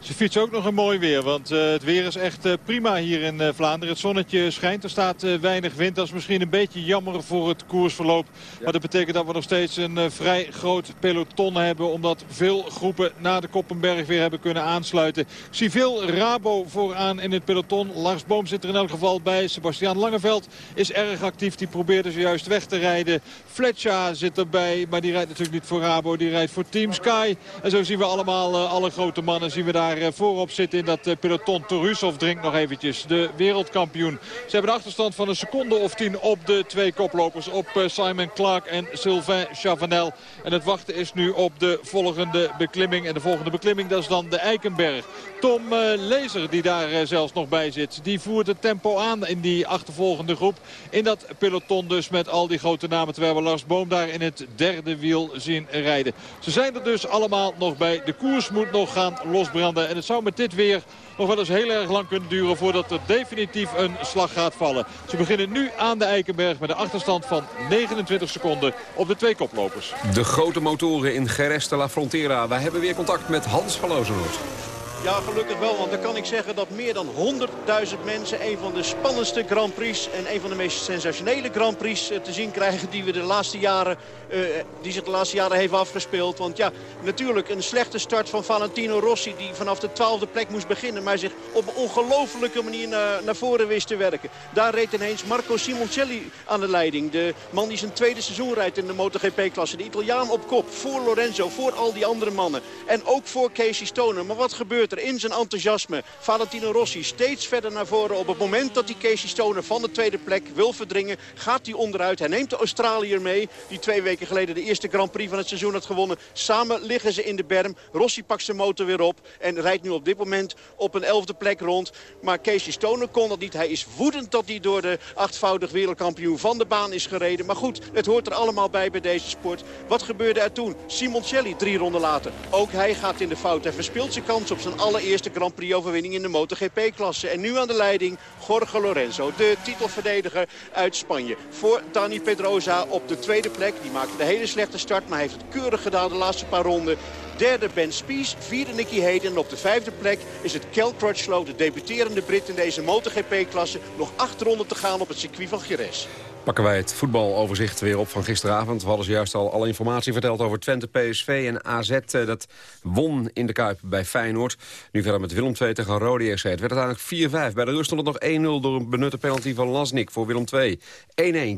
Ze fietsen ook nog een mooi weer, want uh, het weer is echt uh, prima hier in uh, Vlaanderen. Het zonnetje schijnt, er staat weinig wind. Dat is misschien een beetje jammer voor het koersverloop. Ja. Maar dat betekent dat we nog steeds een vrij groot peloton hebben. Omdat veel groepen na de Koppenberg weer hebben kunnen aansluiten. Ik zie veel Rabo vooraan in het peloton. Lars Boom zit er in elk geval bij. Sebastian Langeveld is erg actief. Die probeerde zojuist weg te rijden. Fletcher zit erbij, maar die rijdt natuurlijk niet voor Rabo. Die rijdt voor Team Sky. En zo zien we allemaal alle grote mannen zien we daar daar voorop zit in dat peloton. Torusov drinkt nog eventjes de wereldkampioen. Ze hebben een achterstand van een seconde of tien op de twee koplopers. Op Simon Clark en Sylvain Chavanel. En het wachten is nu op de volgende beklimming. En de volgende beklimming dat is dan de Eikenberg. Tom Lezer die daar zelfs nog bij zit. Die voert het tempo aan in die achtervolgende groep. In dat peloton dus met al die grote namen. Terwijl we Lars Boom daar in het derde wiel zien rijden. Ze zijn er dus allemaal nog bij. De koers moet nog gaan losbranden. En het zou met dit weer nog wel eens heel erg lang kunnen duren voordat er definitief een slag gaat vallen. Ze beginnen nu aan de Eikenberg met een achterstand van 29 seconden op de twee koplopers. De grote motoren in de la Frontera. Wij hebben weer contact met Hans van. Ja, gelukkig wel, want dan kan ik zeggen dat meer dan 100.000 mensen... een van de spannendste Grand Prix en een van de meest sensationele Grand Prix te zien krijgen... die, we de laatste jaren, uh, die zich de laatste jaren heeft afgespeeld. Want ja, natuurlijk een slechte start van Valentino Rossi... die vanaf de twaalfde plek moest beginnen... maar zich op een ongelofelijke manier naar, naar voren wist te werken. Daar reed ineens Marco Simoncelli aan de leiding. De man die zijn tweede seizoen rijdt in de MotoGP-klasse. De Italiaan op kop, voor Lorenzo, voor al die andere mannen. En ook voor Casey Stoner. Maar wat gebeurt er in zijn enthousiasme. Valentino Rossi steeds verder naar voren. Op het moment dat hij Casey Stoner van de tweede plek wil verdringen, gaat hij onderuit. Hij neemt de Australiër mee, die twee weken geleden de eerste Grand Prix van het seizoen had gewonnen. Samen liggen ze in de berm. Rossi pakt zijn motor weer op en rijdt nu op dit moment op een elfde plek rond. Maar Casey Stoner kon dat niet. Hij is woedend dat hij door de achtvoudig wereldkampioen van de baan is gereden. Maar goed, het hoort er allemaal bij bij deze sport. Wat gebeurde er toen? Simoncelli drie ronden later. Ook hij gaat in de fout. Hij verspeelt zijn kans op zijn allereerste Grand Prix overwinning in de MotoGP-klasse. En nu aan de leiding Jorge Lorenzo, de titelverdediger uit Spanje. Voor Dani Pedrosa op de tweede plek. Die maakte de hele slechte start, maar heeft het keurig gedaan de laatste paar ronden. Derde Ben Spies, vierde Nicky Hayden. En op de vijfde plek is het Kel Crutchlow, de debuterende Brit in deze MotoGP-klasse. Nog acht ronden te gaan op het circuit van Jerez pakken wij het voetbaloverzicht weer op van gisteravond. We hadden juist al alle informatie verteld over Twente, PSV en AZ. Dat won in de Kuip bij Feyenoord. Nu verder met Willem II tegen Rode RC. Het werd uiteindelijk 4-5. Bij de rust stond het nog 1-0 door een benutte penalty van Lasnik voor Willem II.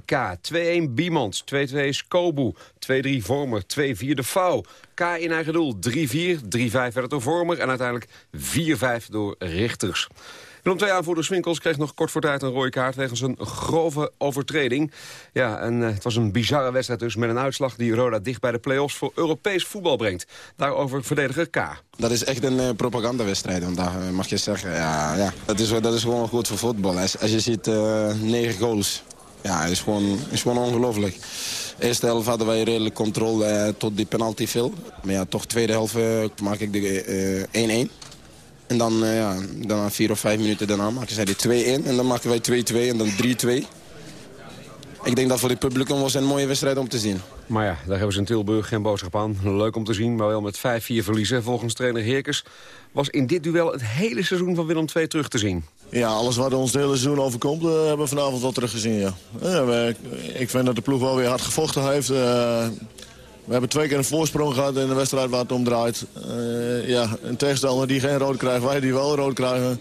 1-1 K, 2-1 Biemans, 2-2 Skobu, 2-3 Vormer, 2-4 de Vouw. K in eigen doel, 3-4, 3-5 werd het door Vormer en uiteindelijk 4-5 door Richters. Willem twee aanvoerder Swinkels kreeg nog kort voor tijd een rode kaart... wegens een grove overtreding. Ja, en uh, het was een bizarre wedstrijd dus met een uitslag... die Roda dicht bij de play-offs voor Europees voetbal brengt. Daarover verdediger K. Dat is echt een uh, propagandawedstrijd vandaag, uh, mag je zeggen. Ja, ja. Dat, is, dat is gewoon goed voor voetbal. Als, als je ziet negen goals, ja, is gewoon, is gewoon ongelooflijk. Eerste helft hadden wij redelijk controle tot die penalty viel. Maar ja, toch tweede helft maak ik de 1-1. En dan, uh, ja, dan vier of vijf minuten daarna maken zij die 2-1. En dan maken wij 2-2 en dan 3-2. Ik denk dat voor het publiek was een mooie wedstrijd om te zien. Maar ja, daar hebben ze in Tilburg geen boodschap aan. Leuk om te zien, maar wel met 5-4 verliezen. Volgens trainer Heerkens was in dit duel het hele seizoen van Willem II terug te zien. Ja, alles wat ons het hele seizoen overkomt, uh, hebben we vanavond wel teruggezien, ja. ja we, ik vind dat de ploeg wel weer hard gevochten heeft. Uh, we hebben twee keer een voorsprong gehad in de wedstrijd waar het om draait. Uh, ja, een tegenstander die geen rood krijgt, wij die wel rood krijgen.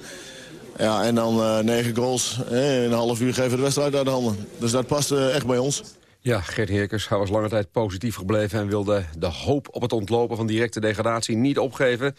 Ja, en dan uh, negen goals. in een half uur geven we de wedstrijd uit de handen. Dus dat past uh, echt bij ons. Ja, Gert Heerkers, hij was lange tijd positief gebleven... en wilde de hoop op het ontlopen van directe degradatie niet opgeven.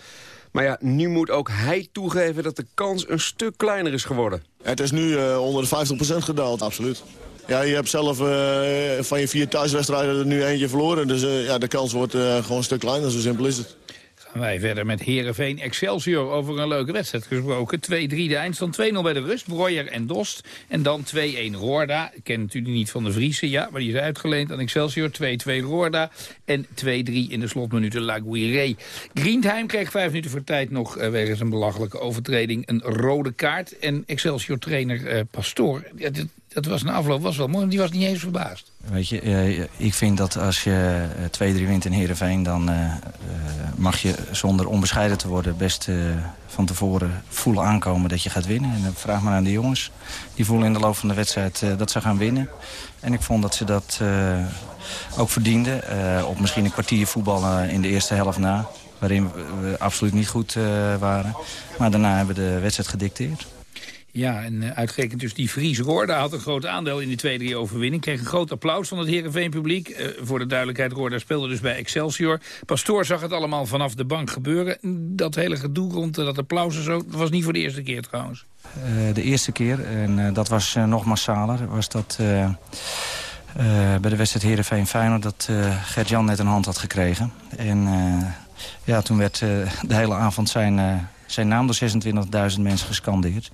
Maar ja, nu moet ook hij toegeven dat de kans een stuk kleiner is geworden. Het is nu onder de 50% gedaald, absoluut. Ja, je hebt zelf uh, van je vier thuiswedstrijden er nu eentje verloren. Dus uh, ja, de kans wordt uh, gewoon een stuk kleiner, zo simpel is het. Gaan wij verder met Herenveen Excelsior over een leuke wedstrijd gesproken. 2-3 de eindstand, 2-0 bij de rust, Breuer en Dost. En dan 2-1 Roorda. Ik ken natuurlijk niet van de Vriezen, ja, maar die is uitgeleend aan Excelsior. 2-2 Roorda en 2-3 in de slotminuten La Guiré. Griendheim kreeg vijf minuten voor tijd nog wegens een belachelijke overtreding een rode kaart. En Excelsior-trainer uh, Pastoor, ja, Dat was na afloop was wel mooi, die was niet eens verbaasd. Weet je, eh, ik vind dat als je uh, twee, drie wint in Heerenveen... dan uh, mag je zonder onbescheiden te worden best van tevoren voelen aankomen dat je gaat winnen. En dan vraag maar aan de jongens. Die voelen in de loop van de wedstrijd dat ze gaan winnen. En ik vond dat ze dat ook verdienden. op misschien een kwartier voetballen in de eerste helft na. Waarin we absoluut niet goed waren. Maar daarna hebben we de wedstrijd gedicteerd. Ja, en uh, uitgerekend dus die Fries Roorda had een groot aandeel in die 2-3 overwinning. Kreeg een groot applaus van het Heerenveen publiek. Uh, voor de duidelijkheid, Roorda speelde dus bij Excelsior. Pastoor zag het allemaal vanaf de bank gebeuren. Dat hele gedoe rond dat applaus en zo, dat was niet voor de eerste keer trouwens. De eerste keer, en dat was nog massaler, was dat... bij de wedstrijd Heerenveen-Feyenoord dat Gert-Jan net een hand had gekregen. En ja, toen werd de hele avond zijn, zijn naam door 26.000 mensen gescandeerd.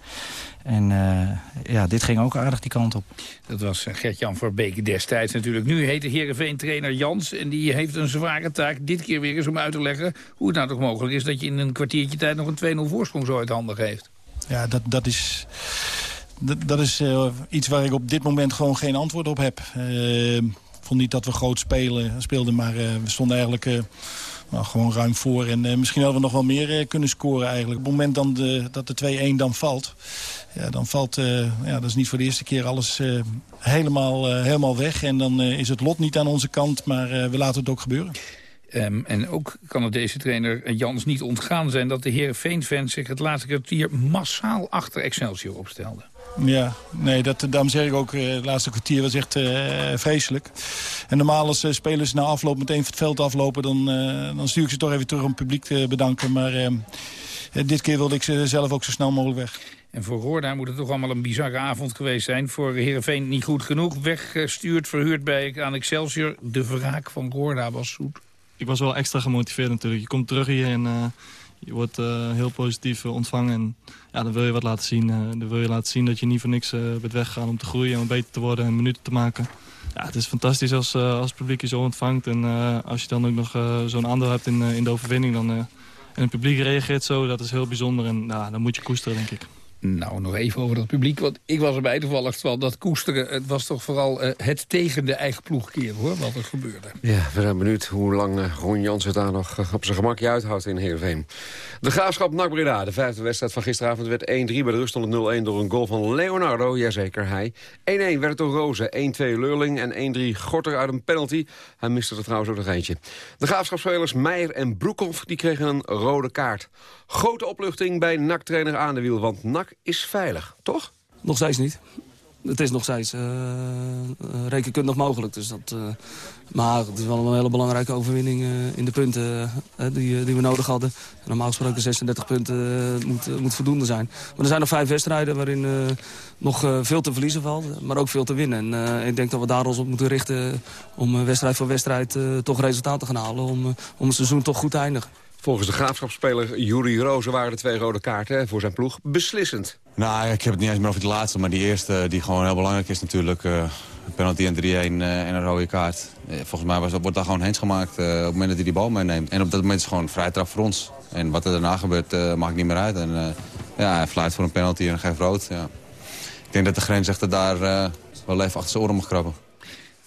En uh, ja, dit ging ook aardig die kant op. Dat was eh, Gert-Jan Verbeek destijds natuurlijk. Nu heet de Heerenveen-trainer Jans en die heeft een zware taak dit keer weer eens om uit te leggen... hoe het nou toch mogelijk is dat je in een kwartiertje tijd nog een 2-0 voorsprong zo uit handen geeft. Ja, dat, dat is... Dat, dat is uh, iets waar ik op dit moment gewoon geen antwoord op heb. Ik vond niet dat we groot spelen, speelden, maar we stonden eigenlijk nou, gewoon ruim voor. En uh, misschien hadden we nog wel meer uh, kunnen scoren eigenlijk. Op het moment dan de, dat de 2-1 dan valt... Ja, dan valt, uh, ja, dat is niet voor de eerste keer alles helemaal, helemaal weg. En dan is het lot niet aan onze kant, maar we laten het ook gebeuren. Um, en ook kan het deze trainer Jans niet ontgaan zijn... dat de heren Veenfans zich het laatste kwartier massaal achter Excelsior opstelden. Ja, nee, dat, daarom zeg ik ook, het laatste kwartier was echt uh, vreselijk. En normaal als uh, spelers na afloop meteen van het veld aflopen... dan, dan stuur ik ze toch even terug om het publiek te bedanken. Maar ehm, dit keer wilde ik ze zelf ook zo snel mogelijk weg. En voor Roorda moet het toch allemaal een bizarre avond geweest zijn. Voor Heerenveen niet goed genoeg. Weggestuurd, verhuurd bij aan Excelsior. De wraak van Roorda was zoet. Ik was wel extra gemotiveerd natuurlijk. Je komt terug hier en je wordt uh, heel positief uh, ontvangen. En ja, dan wil je wat laten zien. Dan wil je laten zien dat je niet voor niks bent weggegaan om te groeien en om beter te worden en minuten te maken. Ja, het is fantastisch als, als het publiek je zo ontvangt. En als je dan ook nog zo'n aandeel hebt in, in de overwinning. Dan, en het publiek reageert zo, dat is heel bijzonder. En nou, dan moet je koesteren, denk ik. Nou, nog even over dat publiek, want ik was erbij toevallig. Terwijl dat koesteren, het was toch vooral uh, het tegen de eigen ploeg keer, hoor, wat er gebeurde. Ja, we zijn benieuwd hoe lang uh, Ron Jans het daar nog uh, op zijn gemakje uithoudt in Heerenveen. De Graafschap NAC Breda, de vijfde wedstrijd van gisteravond, werd 1-3. Bij de rust stond het 0-1 door een goal van Leonardo, jazeker hij. 1-1 werd het door Rozen, 1-2 Leurling en 1-3 Gorter uit een penalty. Hij miste er trouwens ook nog eentje. De Graafschapspelers Meijer en Broekhoff die kregen een rode kaart. Grote opluchting bij NAC-trainer aan de wiel, want NAC is veilig, toch? Nog steeds niet. Het is nog steeds uh, rekenkundig mogelijk. Dus dat, uh, maar het is wel een hele belangrijke overwinning in de punten die, die we nodig hadden. normaal gesproken 36 punten moet, moet voldoende zijn. Maar er zijn nog vijf wedstrijden waarin nog veel te verliezen valt. Maar ook veel te winnen. En ik denk dat we daar ons op moeten richten om wedstrijd voor wedstrijd toch resultaten te gaan halen. Om, om het seizoen toch goed te eindigen. Volgens de graafschapsspeler Juri Rozen waren de twee rode kaarten voor zijn ploeg beslissend. Nou, ik heb het niet eens meer over die laatste, maar die eerste die gewoon heel belangrijk is natuurlijk. Uh, penalty en 3-1 uh, en een rode kaart. Uh, volgens mij was, wordt daar gewoon hens gemaakt op het moment dat hij die bal meeneemt. En op dat moment is het gewoon vrij trap voor ons. En wat er daarna gebeurt maakt niet meer uit. En ja, hij fluit voor een penalty en geeft rood. Ja. Ik denk dat de grensrechter daar wel even achter zijn oren mag krabben.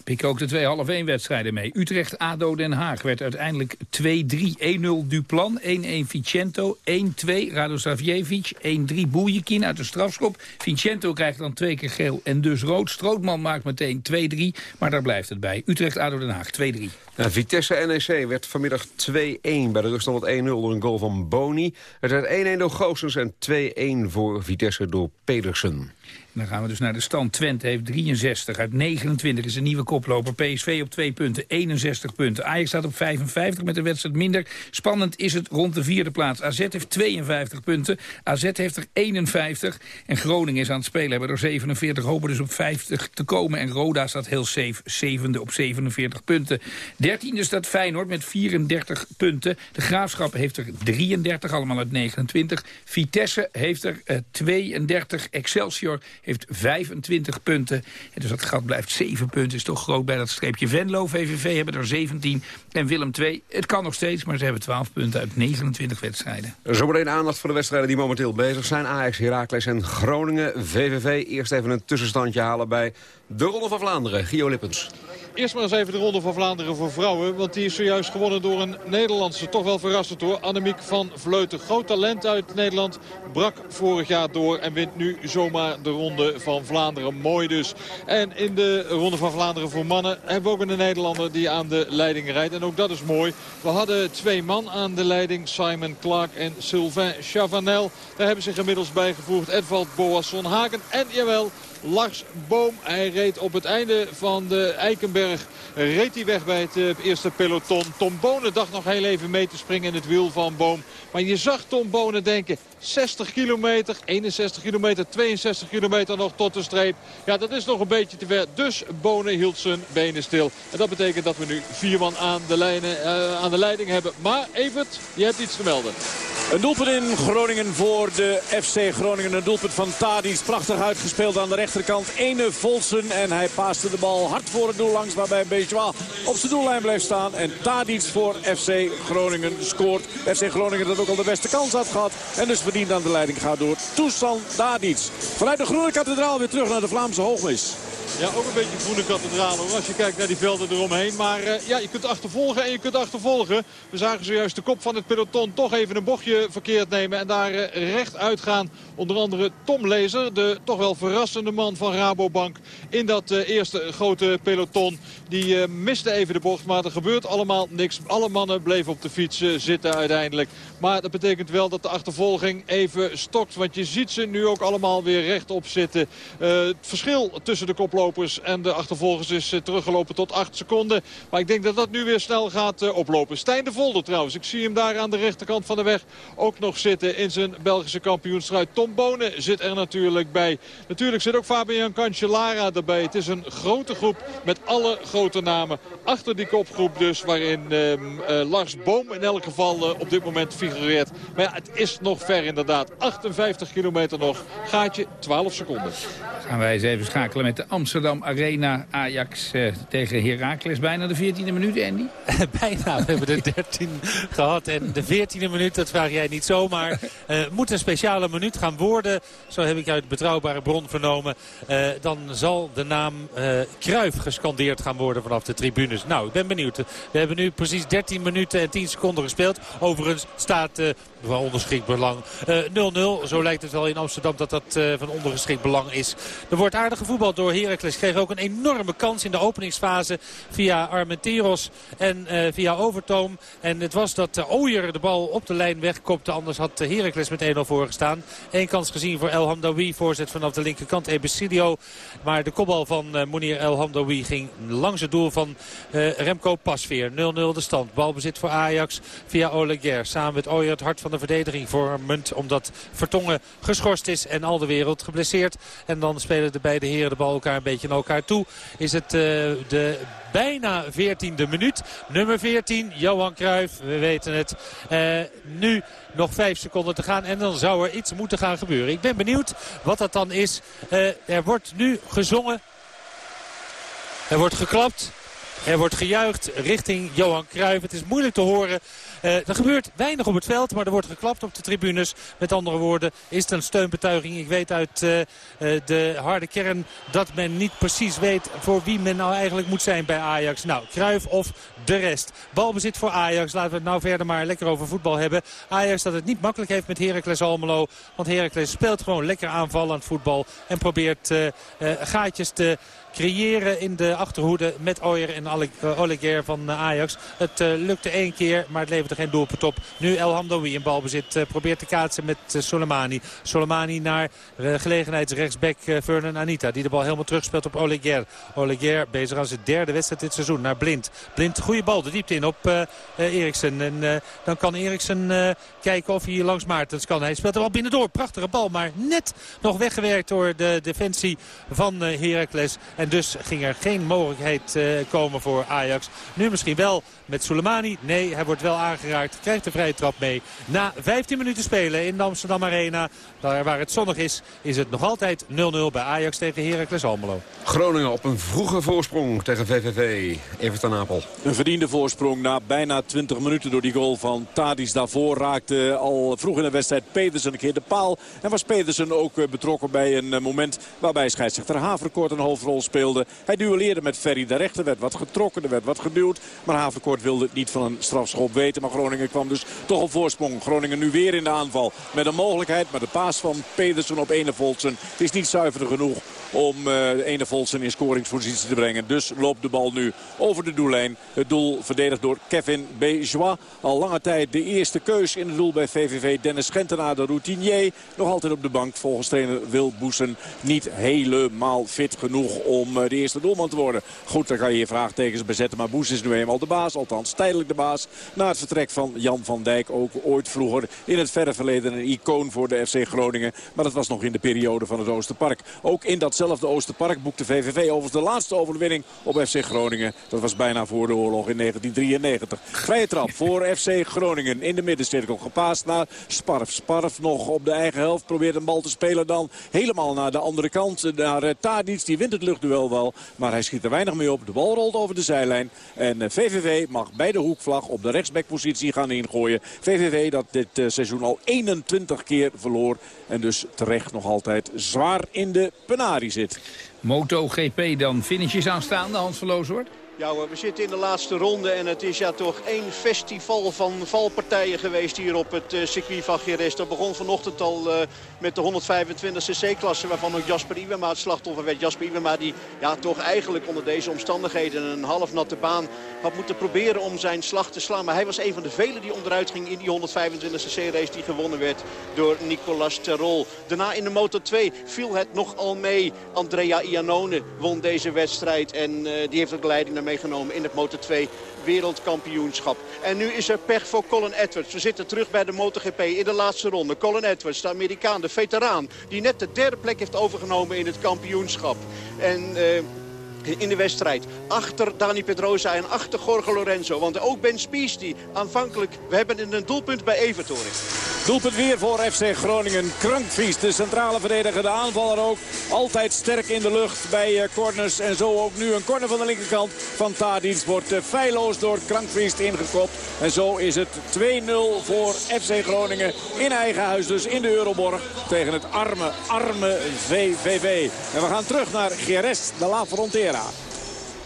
Pik ook de twee half 1 wedstrijden mee. Utrecht-ADO Den Haag werd uiteindelijk 2-3. 1-0 Duplan, 1-1 Vicento, 1-2 Radosavjevic, 1-3 Boejekin uit de strafschop. Vicento krijgt dan twee keer geel en dus rood. Strootman maakt meteen 2-3, maar daar blijft het bij. Utrecht-ADO Den Haag 2-3. Vitesse-NEC werd vanmiddag 2-1 bij de rust 1-0 door een goal van Boni. Het werd 1-1 door Goossens en 2-1 voor Vitesse door Pedersen dan gaan we dus naar de stand. Twente heeft 63 uit 29 is een nieuwe koploper. PSV op 2 punten, 61 punten. Ajax staat op 55 met een wedstrijd minder. Spannend is het rond de vierde plaats. AZ heeft 52 punten. AZ heeft er 51. En Groningen is aan het spelen. Hebben er 47. Hopen dus op 50 te komen. En Roda staat heel safe. Zevende op 47 punten. Dertiende staat Feyenoord met 34 punten. De Graafschap heeft er 33, allemaal uit 29. Vitesse heeft er 32. Eh, Excelsior heeft 25 punten. En dus dat gat blijft 7 punten. Is toch groot bij dat streepje. Venlo, VVV hebben er 17 en Willem 2. Het kan nog steeds, maar ze hebben 12 punten uit 29 wedstrijden. Zometeen aandacht voor de wedstrijden die momenteel bezig zijn. Ajax, Heracles en Groningen. VVV eerst even een tussenstandje halen bij de Ronde van Vlaanderen. Gio Lippens. Eerst maar eens even de Ronde van Vlaanderen voor vrouwen. Want die is zojuist gewonnen door een Nederlandse. Toch wel verrassend hoor. Annemiek van Vleuten. Groot talent uit Nederland. Brak vorig jaar door en wint nu zomaar de Ronde van Vlaanderen. Mooi dus. En in de Ronde van Vlaanderen voor mannen hebben we ook een Nederlander die aan de leiding rijdt. En ook dat is mooi. We hadden twee man aan de leiding. Simon Clark en Sylvain Chavanel. Daar hebben zich inmiddels bijgevoegd. Edvald Boasson Hagen. En jawel... Lars Boom. Hij reed op het einde van de Eikenberg. Reed hij weg bij het eh, eerste peloton. Tom Bonen dacht nog heel even mee te springen in het wiel van Boom. Maar je zag Tom Bonen denken. 60 kilometer, 61 kilometer, 62 kilometer nog tot de streep. Ja, dat is nog een beetje te ver. Dus Bonen hield zijn benen stil. En dat betekent dat we nu vier man aan de, lijnen, uh, aan de leiding hebben. Maar Evert, je hebt iets te melden. Een doelpunt in Groningen voor de FC Groningen. Een doelpunt van Tadis. Prachtig uitgespeeld aan de rechterkant. Ene Volsen en hij paaste de bal hard voor het doel langs. Waarbij Bejois op zijn doellijn blijft staan. En Tadic voor FC Groningen scoort. FC Groningen dat ook al de beste kans had gehad. En dus verdiend aan de leiding gaat door Toesan Tadic. Vanuit de Groene Kathedraal weer terug naar de Vlaamse Hoogmis. Ja, ook een beetje groene kathedraal hoor, als je kijkt naar die velden eromheen. Maar uh, ja, je kunt achtervolgen en je kunt achtervolgen. We zagen zojuist de kop van het peloton toch even een bochtje verkeerd nemen. En daar uh, recht uitgaan. Onder andere Tom Lezer, de toch wel verrassende man van Rabobank. In dat uh, eerste grote peloton. Die miste even de bocht, maar er gebeurt allemaal niks. Alle mannen bleven op de fiets zitten uiteindelijk. Maar dat betekent wel dat de achtervolging even stokt. Want je ziet ze nu ook allemaal weer rechtop zitten. het verschil tussen de koplopers en de achtervolgers is teruggelopen tot 8 seconden. Maar ik denk dat dat nu weer snel gaat oplopen. Stijn de Volder trouwens. Ik zie hem daar aan de rechterkant van de weg ook nog zitten in zijn Belgische kampioenstrijd. Tom Bonen zit er natuurlijk bij. Natuurlijk zit ook Fabian Cancellara erbij. Het is een grote groep met alle grote namen. Achter die kopgroep dus waarin uh, uh, Lars Boom in elk geval op dit moment figureert. Maar ja, het is nog ver inderdaad. 58 kilometer nog. Gaatje 12 seconden. Gaan wij eens even schakelen met de Amsterdam Arena Ajax uh, tegen Heracles. Bijna de 14e minuut, Andy? Bijna. We hebben de 13 gehad. En de 14e minuut, dat vraag jij niet zomaar. Uh, moet een speciale minuut gaan worden. Zo heb ik uit betrouwbare bron vernomen. Uh, dan zal de naam Kruif gescandeerd gaan worden vanaf de tribunes. Nou, ik ben benieuwd. We hebben nu precies 13 minuten en 10 seconden gespeeld. Overigens staat van ondergeschikt belang 0-0. Zo lijkt het wel in Amsterdam dat dat van ondergeschikt belang is. Er wordt aardig gevoetbald door Heracles. Kreeg ook een enorme kans in de openingsfase via Armenteros en uh, via Overtoom. En het was dat uh, Ooyer de bal op de lijn wegkopte. Anders had uh, Heracles met 1-0 voorgestaan. Eén kans gezien voor El Hamdawi. Voorzet vanaf de linkerkant Ebesidio. Maar de kopbal van uh, Mounir El Hamdawi ging langs het doel van Remco Pasveer. 0-0 de stand. Balbezit voor Ajax via Oleguer. Samen met Ooyer het hart van de verdediging vormend. Omdat Vertongen geschorst is en al de wereld geblesseerd. En dan spelen de beide heren de bal elkaar een beetje naar elkaar toe. Is het uh, de bijna 14e minuut. Nummer 14, Johan Cruijff, we weten het. Uh, nu nog 5 seconden te gaan en dan zou er iets moeten gaan gebeuren. Ik ben benieuwd wat dat dan is. Uh, er wordt nu gezongen. Er wordt geklapt. Er wordt gejuicht richting Johan Cruijff. Het is moeilijk te horen. Uh, er gebeurt weinig op het veld, maar er wordt geklapt op de tribunes. Met andere woorden, is het een steunbetuiging. Ik weet uit uh, uh, de harde kern dat men niet precies weet voor wie men nou eigenlijk moet zijn bij Ajax. Nou, Cruijff of de rest. Balbezit voor Ajax. Laten we het nou verder maar lekker over voetbal hebben. Ajax dat het niet makkelijk heeft met Heracles Almelo. Want Heracles speelt gewoon lekker aanvallend voetbal. En probeert gaatjes te creëren in de achterhoede met Ooyer en Oleguer van Ajax. Het uh, lukte één keer, maar het leverde geen doelpunt op. Nu El Hamdoui in balbezit probeert te kaatsen met Soleimani. Soleimani naar gelegenheidsrechtsback Vernon Anita. Die de bal helemaal terugspeelt op Oleguer. Oleguer bezig aan zijn derde wedstrijd dit seizoen. Naar Blind. Blind, goede bal de diepte in op Eriksen. En dan kan Eriksen kijken of hij langs Maartens kan. Hij speelt de bal binnendoor. Prachtige bal, maar net nog weggewerkt door de defensie van Heracles. En dus ging er geen mogelijkheid uh, komen voor Ajax. Nu misschien wel met Soleimani. Nee, hij wordt wel aangeraakt. Krijgt de vrije trap mee. Na 15 minuten spelen in de Amsterdam Arena. Daar waar het zonnig is, is het nog altijd 0-0 bij Ajax tegen Heracles Almelo. Groningen op een vroege voorsprong tegen VVV. Everton Apel. Een verdiende voorsprong na bijna 20 minuten door die goal van Tadis. Daarvoor raakte al vroeg in de wedstrijd Pedersen een keer de paal. En was Pedersen ook eh, betrokken bij een eh, moment waarbij scheidsrechter Haverkort een hoofdrol speelde. Hij duelleerde met Ferry de rechter, werd wat getrokken, er werd wat geduwd. Maar Haverkort wilde niet van een strafschop weten. Maar Groningen kwam dus toch op voorsprong. Groningen nu weer in de aanval met een mogelijkheid. Maar de paas van Pedersen op Ene Voltsen. Het is niet zuiver genoeg om uh, Ene Voltsen in scoringspositie te brengen. Dus loopt de bal nu over de doellijn. Het doel verdedigd door Kevin Bejois. Al lange tijd de eerste keus in het doel bij VVV. Dennis Gentenaar, de routinier. Nog altijd op de bank. Volgens trainer Wil Boesen niet helemaal fit genoeg om uh, de eerste doelman te worden. Goed, dan kan je je vraagtekens bezetten. Maar Boes is nu eenmaal de baas. Althans tijdelijk de baas. Na het vertrek van Jan van Dijk. Ook ooit vroeger in het verre verleden een icoon voor de FC Groningen. Maar dat was nog in de periode van het Oosterpark. Ook in datzelfde Oosterpark boekte VVV overigens de laatste overwinning op FC Groningen. Dat was bijna voor de oorlog in 1993. Vrije trap voor FC Groningen in de middencirkel. Gepaast naar Sparf. Sparf nog op de eigen helft probeert een bal te spelen dan helemaal naar de andere kant. Naar uh, Tadic. Die wint het luchtduel wel. Maar hij schiet er weinig mee op. De bal rolt over de zijlijn. En VVV mag bij de hoekvlag op de rechtsbackpositie gaan ingooien. VVV dat dit uh, seizoen al 21 keer verloor. En dus terecht nog altijd zwaar in de penarie zit. MotoGP dan. Finishes aanstaande, Hans Verlooshoort? Ja we zitten in de laatste ronde en het is ja toch één festival van valpartijen geweest hier op het uh, circuit van Jerez. Dat begon vanochtend al uh, met de 125 cc-klasse waarvan ook Jasper Iwema het slachtoffer werd. Jasper Iwema die ja, toch eigenlijk onder deze omstandigheden een half natte baan had moeten proberen om zijn slag te slaan. Maar hij was een van de velen die onderuit ging in die 125 cc-race die gewonnen werd door Nicolas Terol. Daarna in de Moto 2 viel het nogal mee. Andrea Iannone won deze wedstrijd en uh, die heeft ook de leiding naar meegenomen in het Motor 2 wereldkampioenschap. En nu is er pech voor Colin Edwards. We zitten terug bij de MotoGP in de laatste ronde. Colin Edwards, de Amerikaan, de veteraan, die net de derde plek heeft overgenomen in het kampioenschap. En... Uh, in de wedstrijd. Achter Dani Pedrosa en achter Jorge Lorenzo. Want ook Ben Spies die aanvankelijk... We hebben een doelpunt bij Evertoring. Doelpunt weer voor FC Groningen. Krankvries, de centrale verdediger, de aanvaller ook. Altijd sterk in de lucht bij corners. En zo ook nu een corner van de linkerkant van Tadic. Wordt feilloos door Krankvries ingekopt. En zo is het 2-0 voor FC Groningen. In eigen huis dus in de Euroborg. Tegen het arme, arme VVV. En we gaan terug naar Jerez, de La Frontera.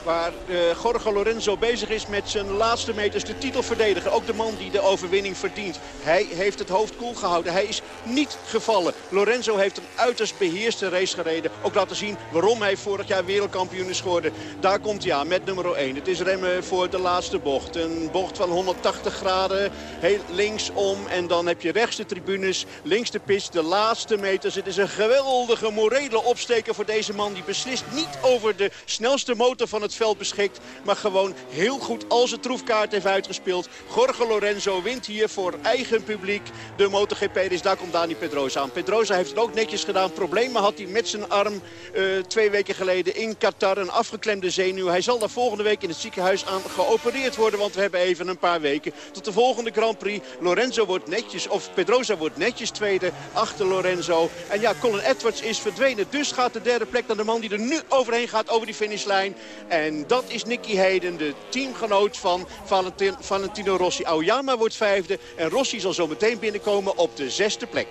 Waar uh, Jorge Lorenzo bezig is met zijn laatste meters de titel verdedigen. Ook de man die de overwinning verdient. Hij heeft het hoofd koel gehouden. Hij is niet gevallen. Lorenzo heeft een uiterst beheerste race gereden. Ook laten zien waarom hij vorig jaar wereldkampioen is geworden. Daar komt hij aan met nummer 1. Het is remmen voor de laatste bocht. Een bocht van 180 graden. Heel linksom. En dan heb je rechts de tribunes. Links de pitch. De laatste meters. Het is een geweldige morele opsteker voor deze man. Die beslist niet over de snelste motor van het veld beschikt. Maar gewoon heel goed al zijn troefkaart heeft uitgespeeld. Jorge Lorenzo wint hier voor eigen publiek de MotoGP. Dus daar komt Dani Pedrosa aan. Pedrosa heeft het ook netjes gedaan. Problemen had hij met zijn arm uh, twee weken geleden in Qatar. Een afgeklemde zenuw. Hij zal daar volgende week in het ziekenhuis aan geopereerd worden. Want we hebben even een paar weken tot de volgende Grand Prix. Lorenzo wordt netjes, of Pedrosa wordt netjes tweede achter Lorenzo. En ja, Colin Edwards is verdwenen. Dus gaat de derde plek naar de man die er nu overheen gaat over die finishlijn. En dat is Nicky Hayden, de teamgenoot van Valentin, Valentino Rossi. Aoyama wordt vijfde en Rossi zal zo meteen binnenkomen op de zesde plek.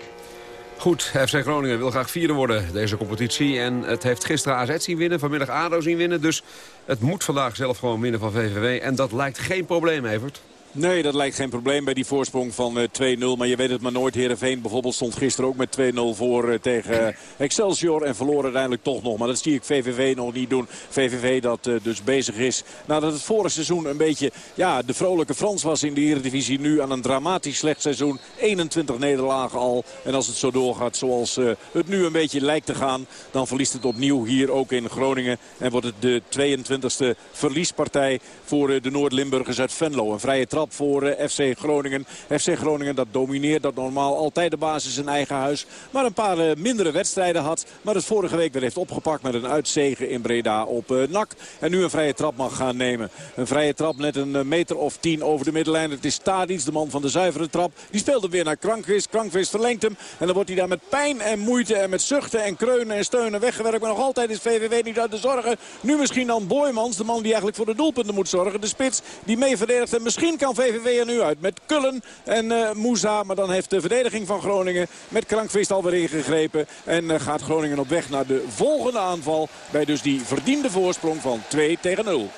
Goed, FC Groningen wil graag vierde worden, deze competitie. En het heeft gisteren AZ zien winnen, vanmiddag ADO zien winnen. Dus het moet vandaag zelf gewoon winnen van VVV. En dat lijkt geen probleem, Evert. Nee, dat lijkt geen probleem bij die voorsprong van uh, 2-0. Maar je weet het maar nooit. Heerenveen bijvoorbeeld stond gisteren ook met 2-0 voor uh, tegen Excelsior. En verloor uiteindelijk toch nog. Maar dat zie ik VVV nog niet doen. VVV dat dus bezig is. Nadat het vorige seizoen een beetje ja, de vrolijke Frans was in de Eredivisie. Nu aan een dramatisch slecht seizoen. 21 nederlagen al. En als het zo doorgaat zoals het nu een beetje lijkt te gaan. Dan verliest het opnieuw hier ook in Groningen. En wordt het de 22e verliespartij voor de Noord-Limburgers uit Venlo. Een vrije trap voor eh, FC Groningen. FC Groningen dat domineert, dat normaal altijd de basis in eigen huis. Maar een paar eh, mindere wedstrijden had. Maar het vorige week weer heeft opgepakt met een uitzegen in Breda op uh, NAC. En nu een vrije trap mag gaan nemen. Een vrije trap net een meter of tien over de middenlijn. Het is Tadic, de man van de zuivere trap. Die speelde weer naar Krankwist. Krankwist verlengt hem. En dan wordt hij daar met pijn en moeite en met zuchten en kreunen en steunen weggewerkt. Maar nog altijd is VVV niet uit de zorgen. Nu misschien dan Boymans, de man die eigenlijk voor de doelpunten moet zorgen. De spits die mee verdedigt. En misschien kan VVV er nu uit met Kullen en uh, Moussa. Maar dan heeft de verdediging van Groningen met Krankvist alweer ingegrepen. En uh, gaat Groningen op weg naar de volgende aanval. Bij dus die verdiende voorsprong van 2 tegen 0.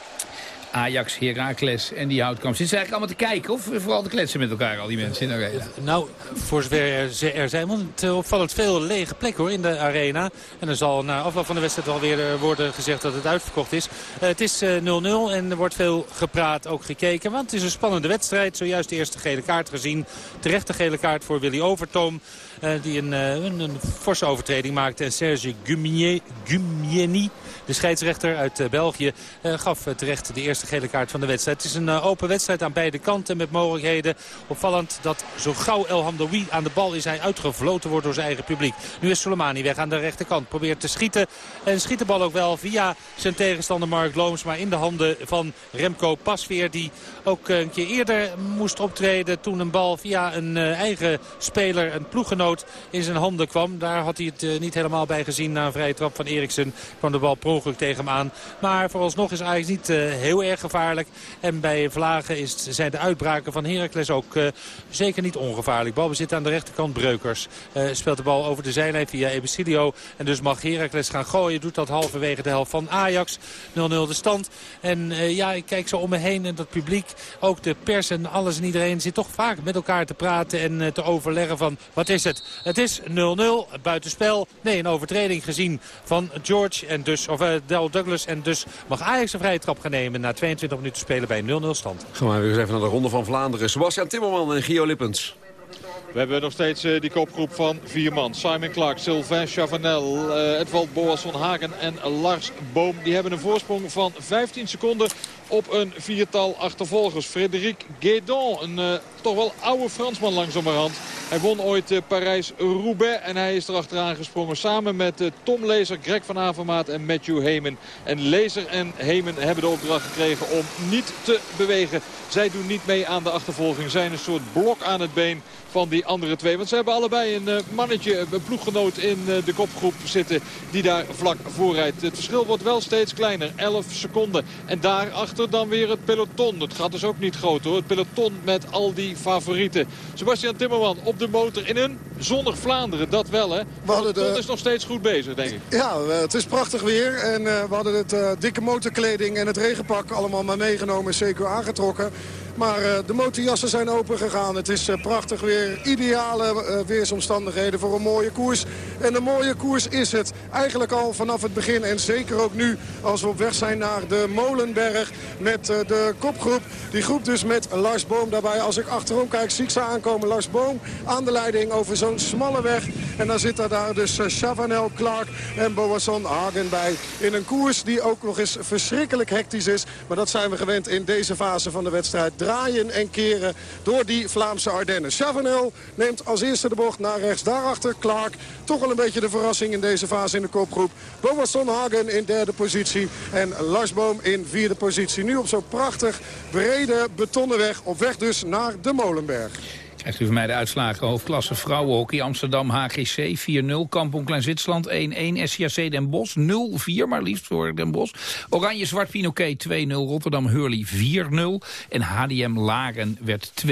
Ajax, Heracles en die houtkamp. Zitten ze eigenlijk allemaal te kijken of vooral te kletsen met elkaar, al die mensen in de arena? Nou, voor zover er zijn, want het opvallend veel lege plekken hoor in de arena. En er zal na afloop van de wedstrijd alweer eh, worden gezegd dat het uitverkocht is. Uh, het is 0-0 uh, en er wordt veel gepraat, ook gekeken. Want het is een spannende wedstrijd. Zojuist de eerste gele kaart gezien. Terechte gele kaart voor Willy Overtoom. Uh, die een, een, een, forse overtreding maakte. En Serge Gumieni, de scheidsrechter uit België, gaf terecht de eerste gele kaart van de wedstrijd. Het is een open wedstrijd aan beide kanten met mogelijkheden. Opvallend dat zo gauw El Hamdoui aan de bal is hij uitgevloten wordt door zijn eigen publiek. Nu is Soleimani weg aan de rechterkant. Probeert te schieten. En schiet de bal ook wel via zijn tegenstander Mark Looms. Maar in de handen van Remco Pasveer. Die ook een keer eerder moest optreden. Toen een bal via een eigen speler, een ploeggenoot, in zijn handen kwam. Daar had hij het niet helemaal bij gezien. Na een vrije trap van Eriksen kwam de bal per tegen hem aan. Maar vooralsnog is Ajax niet heel erg gevaarlijk. En bij Vlagen is, zijn de uitbraken van Heracles ook uh, zeker niet ongevaarlijk. Balbezit aan de rechterkant Breukers. Speelt de bal over de zijlijn via Ebesilio. En dus mag Heracles gaan gooien. Doet dat halverwege de helft van Ajax. 0-0 de stand. En ja, ik kijk zo om me heen. En dat publiek, ook de pers en alles en iedereen zit toch vaak met elkaar te praten. En te overleggen van wat is het? Het is 0-0. Buitenspel. Nee, een overtreding gezien van George. En dus, of Del Douglas. En dus mag Ajax een vrije trap gaan nemen na 22 minuten spelen bij 0-0 stand. Gaan we weer eens even naar de Ronde van Vlaanderen. Sebastian Timmerman en Gio Lippens. We hebben nog steeds uh, die kopgroep van vier man. Simon Clark, Sylvain Chavanel, uh, Edvald Boas van Hagen en Lars Boom. Die hebben een voorsprong van 15 seconden op een viertal achtervolgers. Frederik Guédon, een uh, toch wel oude Fransman langzamerhand. Hij won ooit uh, Parijs-Roubaix en hij is erachteraan gesprongen samen met uh, Tom Lezer, Greg van Avermaat en Matthew Heyman. En Lezer en Heyman hebben de opdracht gekregen om niet te bewegen. Zij doen niet mee aan de achtervolging. Zijn een soort blok aan het been van die andere twee. Want ze hebben allebei een mannetje, een ploeggenoot in de kopgroep zitten die daar vlak voorrijdt. Het verschil wordt wel steeds kleiner, 11 seconden. En daarachter dan weer het peloton. Het gaat dus ook niet groot hoor, het peloton met al die favorieten. Sebastian Timmerman op de motor in een zonnig Vlaanderen, dat wel hè. De... is nog steeds goed bezig denk ik. Ja, het is prachtig weer en uh, we hadden het dikke motorkleding en het regenpak allemaal maar meegenomen en zeker aangetrokken. Maar uh, de motorjassen zijn open gegaan. Het is prachtig weer. Ideale weersomstandigheden voor een mooie koers. En een mooie koers is het. Eigenlijk al vanaf het begin. En zeker ook nu als we op weg zijn naar de Molenberg. Met de kopgroep. Die groep dus met Lars Boom daarbij. Als ik achterom kijk zie ik ze aankomen. Lars Boom aan de leiding over zo'n smalle weg. En dan zit er daar dus Chavanel, Clark en Boasson Hagen bij. In een koers die ook nog eens verschrikkelijk hectisch is. Maar dat zijn we gewend in deze fase van de wedstrijd draaien en keren door die Vlaamse Ardennen. Chavanel neemt als eerste de bocht naar rechts. Daarachter Clark. Toch wel een beetje de verrassing in deze fase in de kopgroep. Boasson Hagen in derde positie. En Lars Boom in vierde positie. Nu op zo'n prachtig brede betonnen weg. Op weg dus naar de Molenberg. Krijgt u van mij de uitslagen. Hoofdklasse vrouwenhockey Amsterdam HGC 4-0. Kampong Klein-Zwitserland 1-1. SCAC Den Bosch 0-4, maar liefst voor Den Bosch. Oranje-Zwart Pinoquet 2-0. Rotterdam Hurley 4-0. En HDM Laren werd 2-4.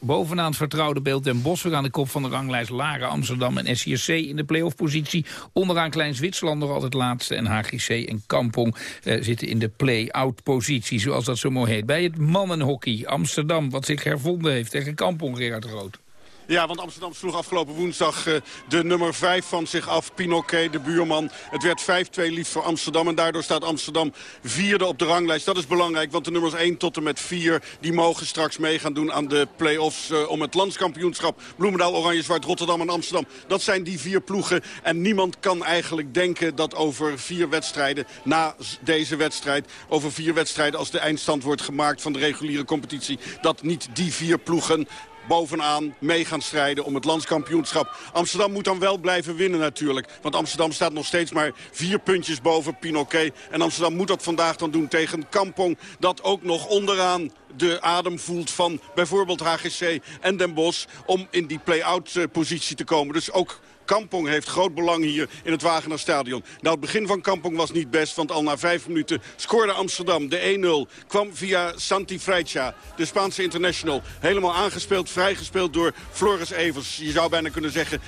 Bovenaan het vertrouwde beeld Den Bosch. We aan de kop van de ranglijst Laren, Amsterdam en SCAC in de playoff positie. Onderaan Klein-Zwitserland nog altijd laatste. En HGC en Kampong eh, zitten in de play-out positie, zoals dat zo mooi heet. Bij het mannenhockey Amsterdam, wat zich hervonden heeft tegen Kampong, Groot. Ja, want Amsterdam sloeg afgelopen woensdag uh, de nummer 5 van zich af. Pinoquet, de buurman. Het werd 5-2 lief voor Amsterdam. En daardoor staat Amsterdam vierde op de ranglijst. Dat is belangrijk, want de nummers 1 tot en met 4... die mogen straks mee gaan doen aan de play-offs uh, om het landskampioenschap. Bloemendaal, Oranje, Zwart, Rotterdam en Amsterdam. Dat zijn die vier ploegen. En niemand kan eigenlijk denken dat over vier wedstrijden... na deze wedstrijd, over vier wedstrijden... als de eindstand wordt gemaakt van de reguliere competitie... dat niet die vier ploegen bovenaan mee gaan strijden om het landskampioenschap. Amsterdam moet dan wel blijven winnen natuurlijk. Want Amsterdam staat nog steeds maar vier puntjes boven Pinoquet. En Amsterdam moet dat vandaag dan doen tegen Kampong. Dat ook nog onderaan de adem voelt van bijvoorbeeld HGC en Den Bosch... om in die play-out eh, positie te komen. Dus ook Kampong heeft groot belang hier in het Wagener Stadion. Nou, het begin van Kampong was niet best, want al na vijf minuten scoorde Amsterdam. De 1-0 kwam via Santi Freitja, de Spaanse international. Helemaal aangespeeld, vrijgespeeld door Floris Evers. Je zou bijna kunnen zeggen, 90%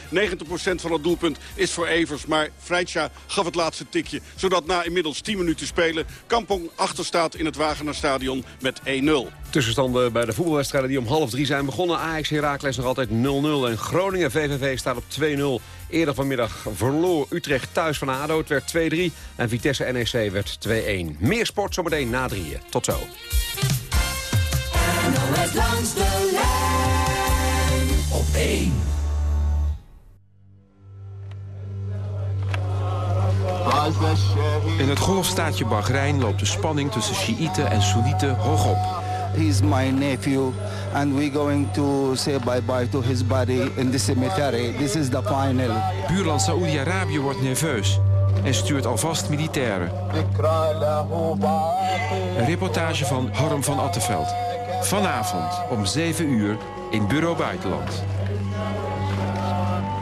van het doelpunt is voor Evers. Maar Freitja gaf het laatste tikje, zodat na inmiddels 10 minuten spelen... Kampong achterstaat in het Wagener Stadion met 1-0. Tussenstanden bij de voetbalwedstrijden die om half drie zijn begonnen. Ajax Heracles nog altijd 0-0 en Groningen VVV staat op 2-0. Eerder vanmiddag verloor Utrecht thuis van ADO. Het werd 2-3 en Vitesse NEC werd 2-1. Meer sport zometeen na drieën. Tot zo. op 1. In het golfstaatje Bahrein loopt de spanning tussen Sjiïten en Soenieten hoog op. He's my nephew and we're going to say bye-bye to his body in the cemetery. This is the final. Buurland Saoedi-Arabië wordt nerveus en stuurt alvast militairen. Een reportage van Harm van Attenveld. Vanavond om 7 uur in Bureau Buitenland.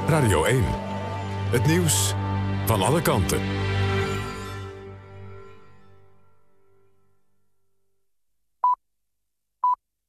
Radio 1. Het nieuws van alle kanten.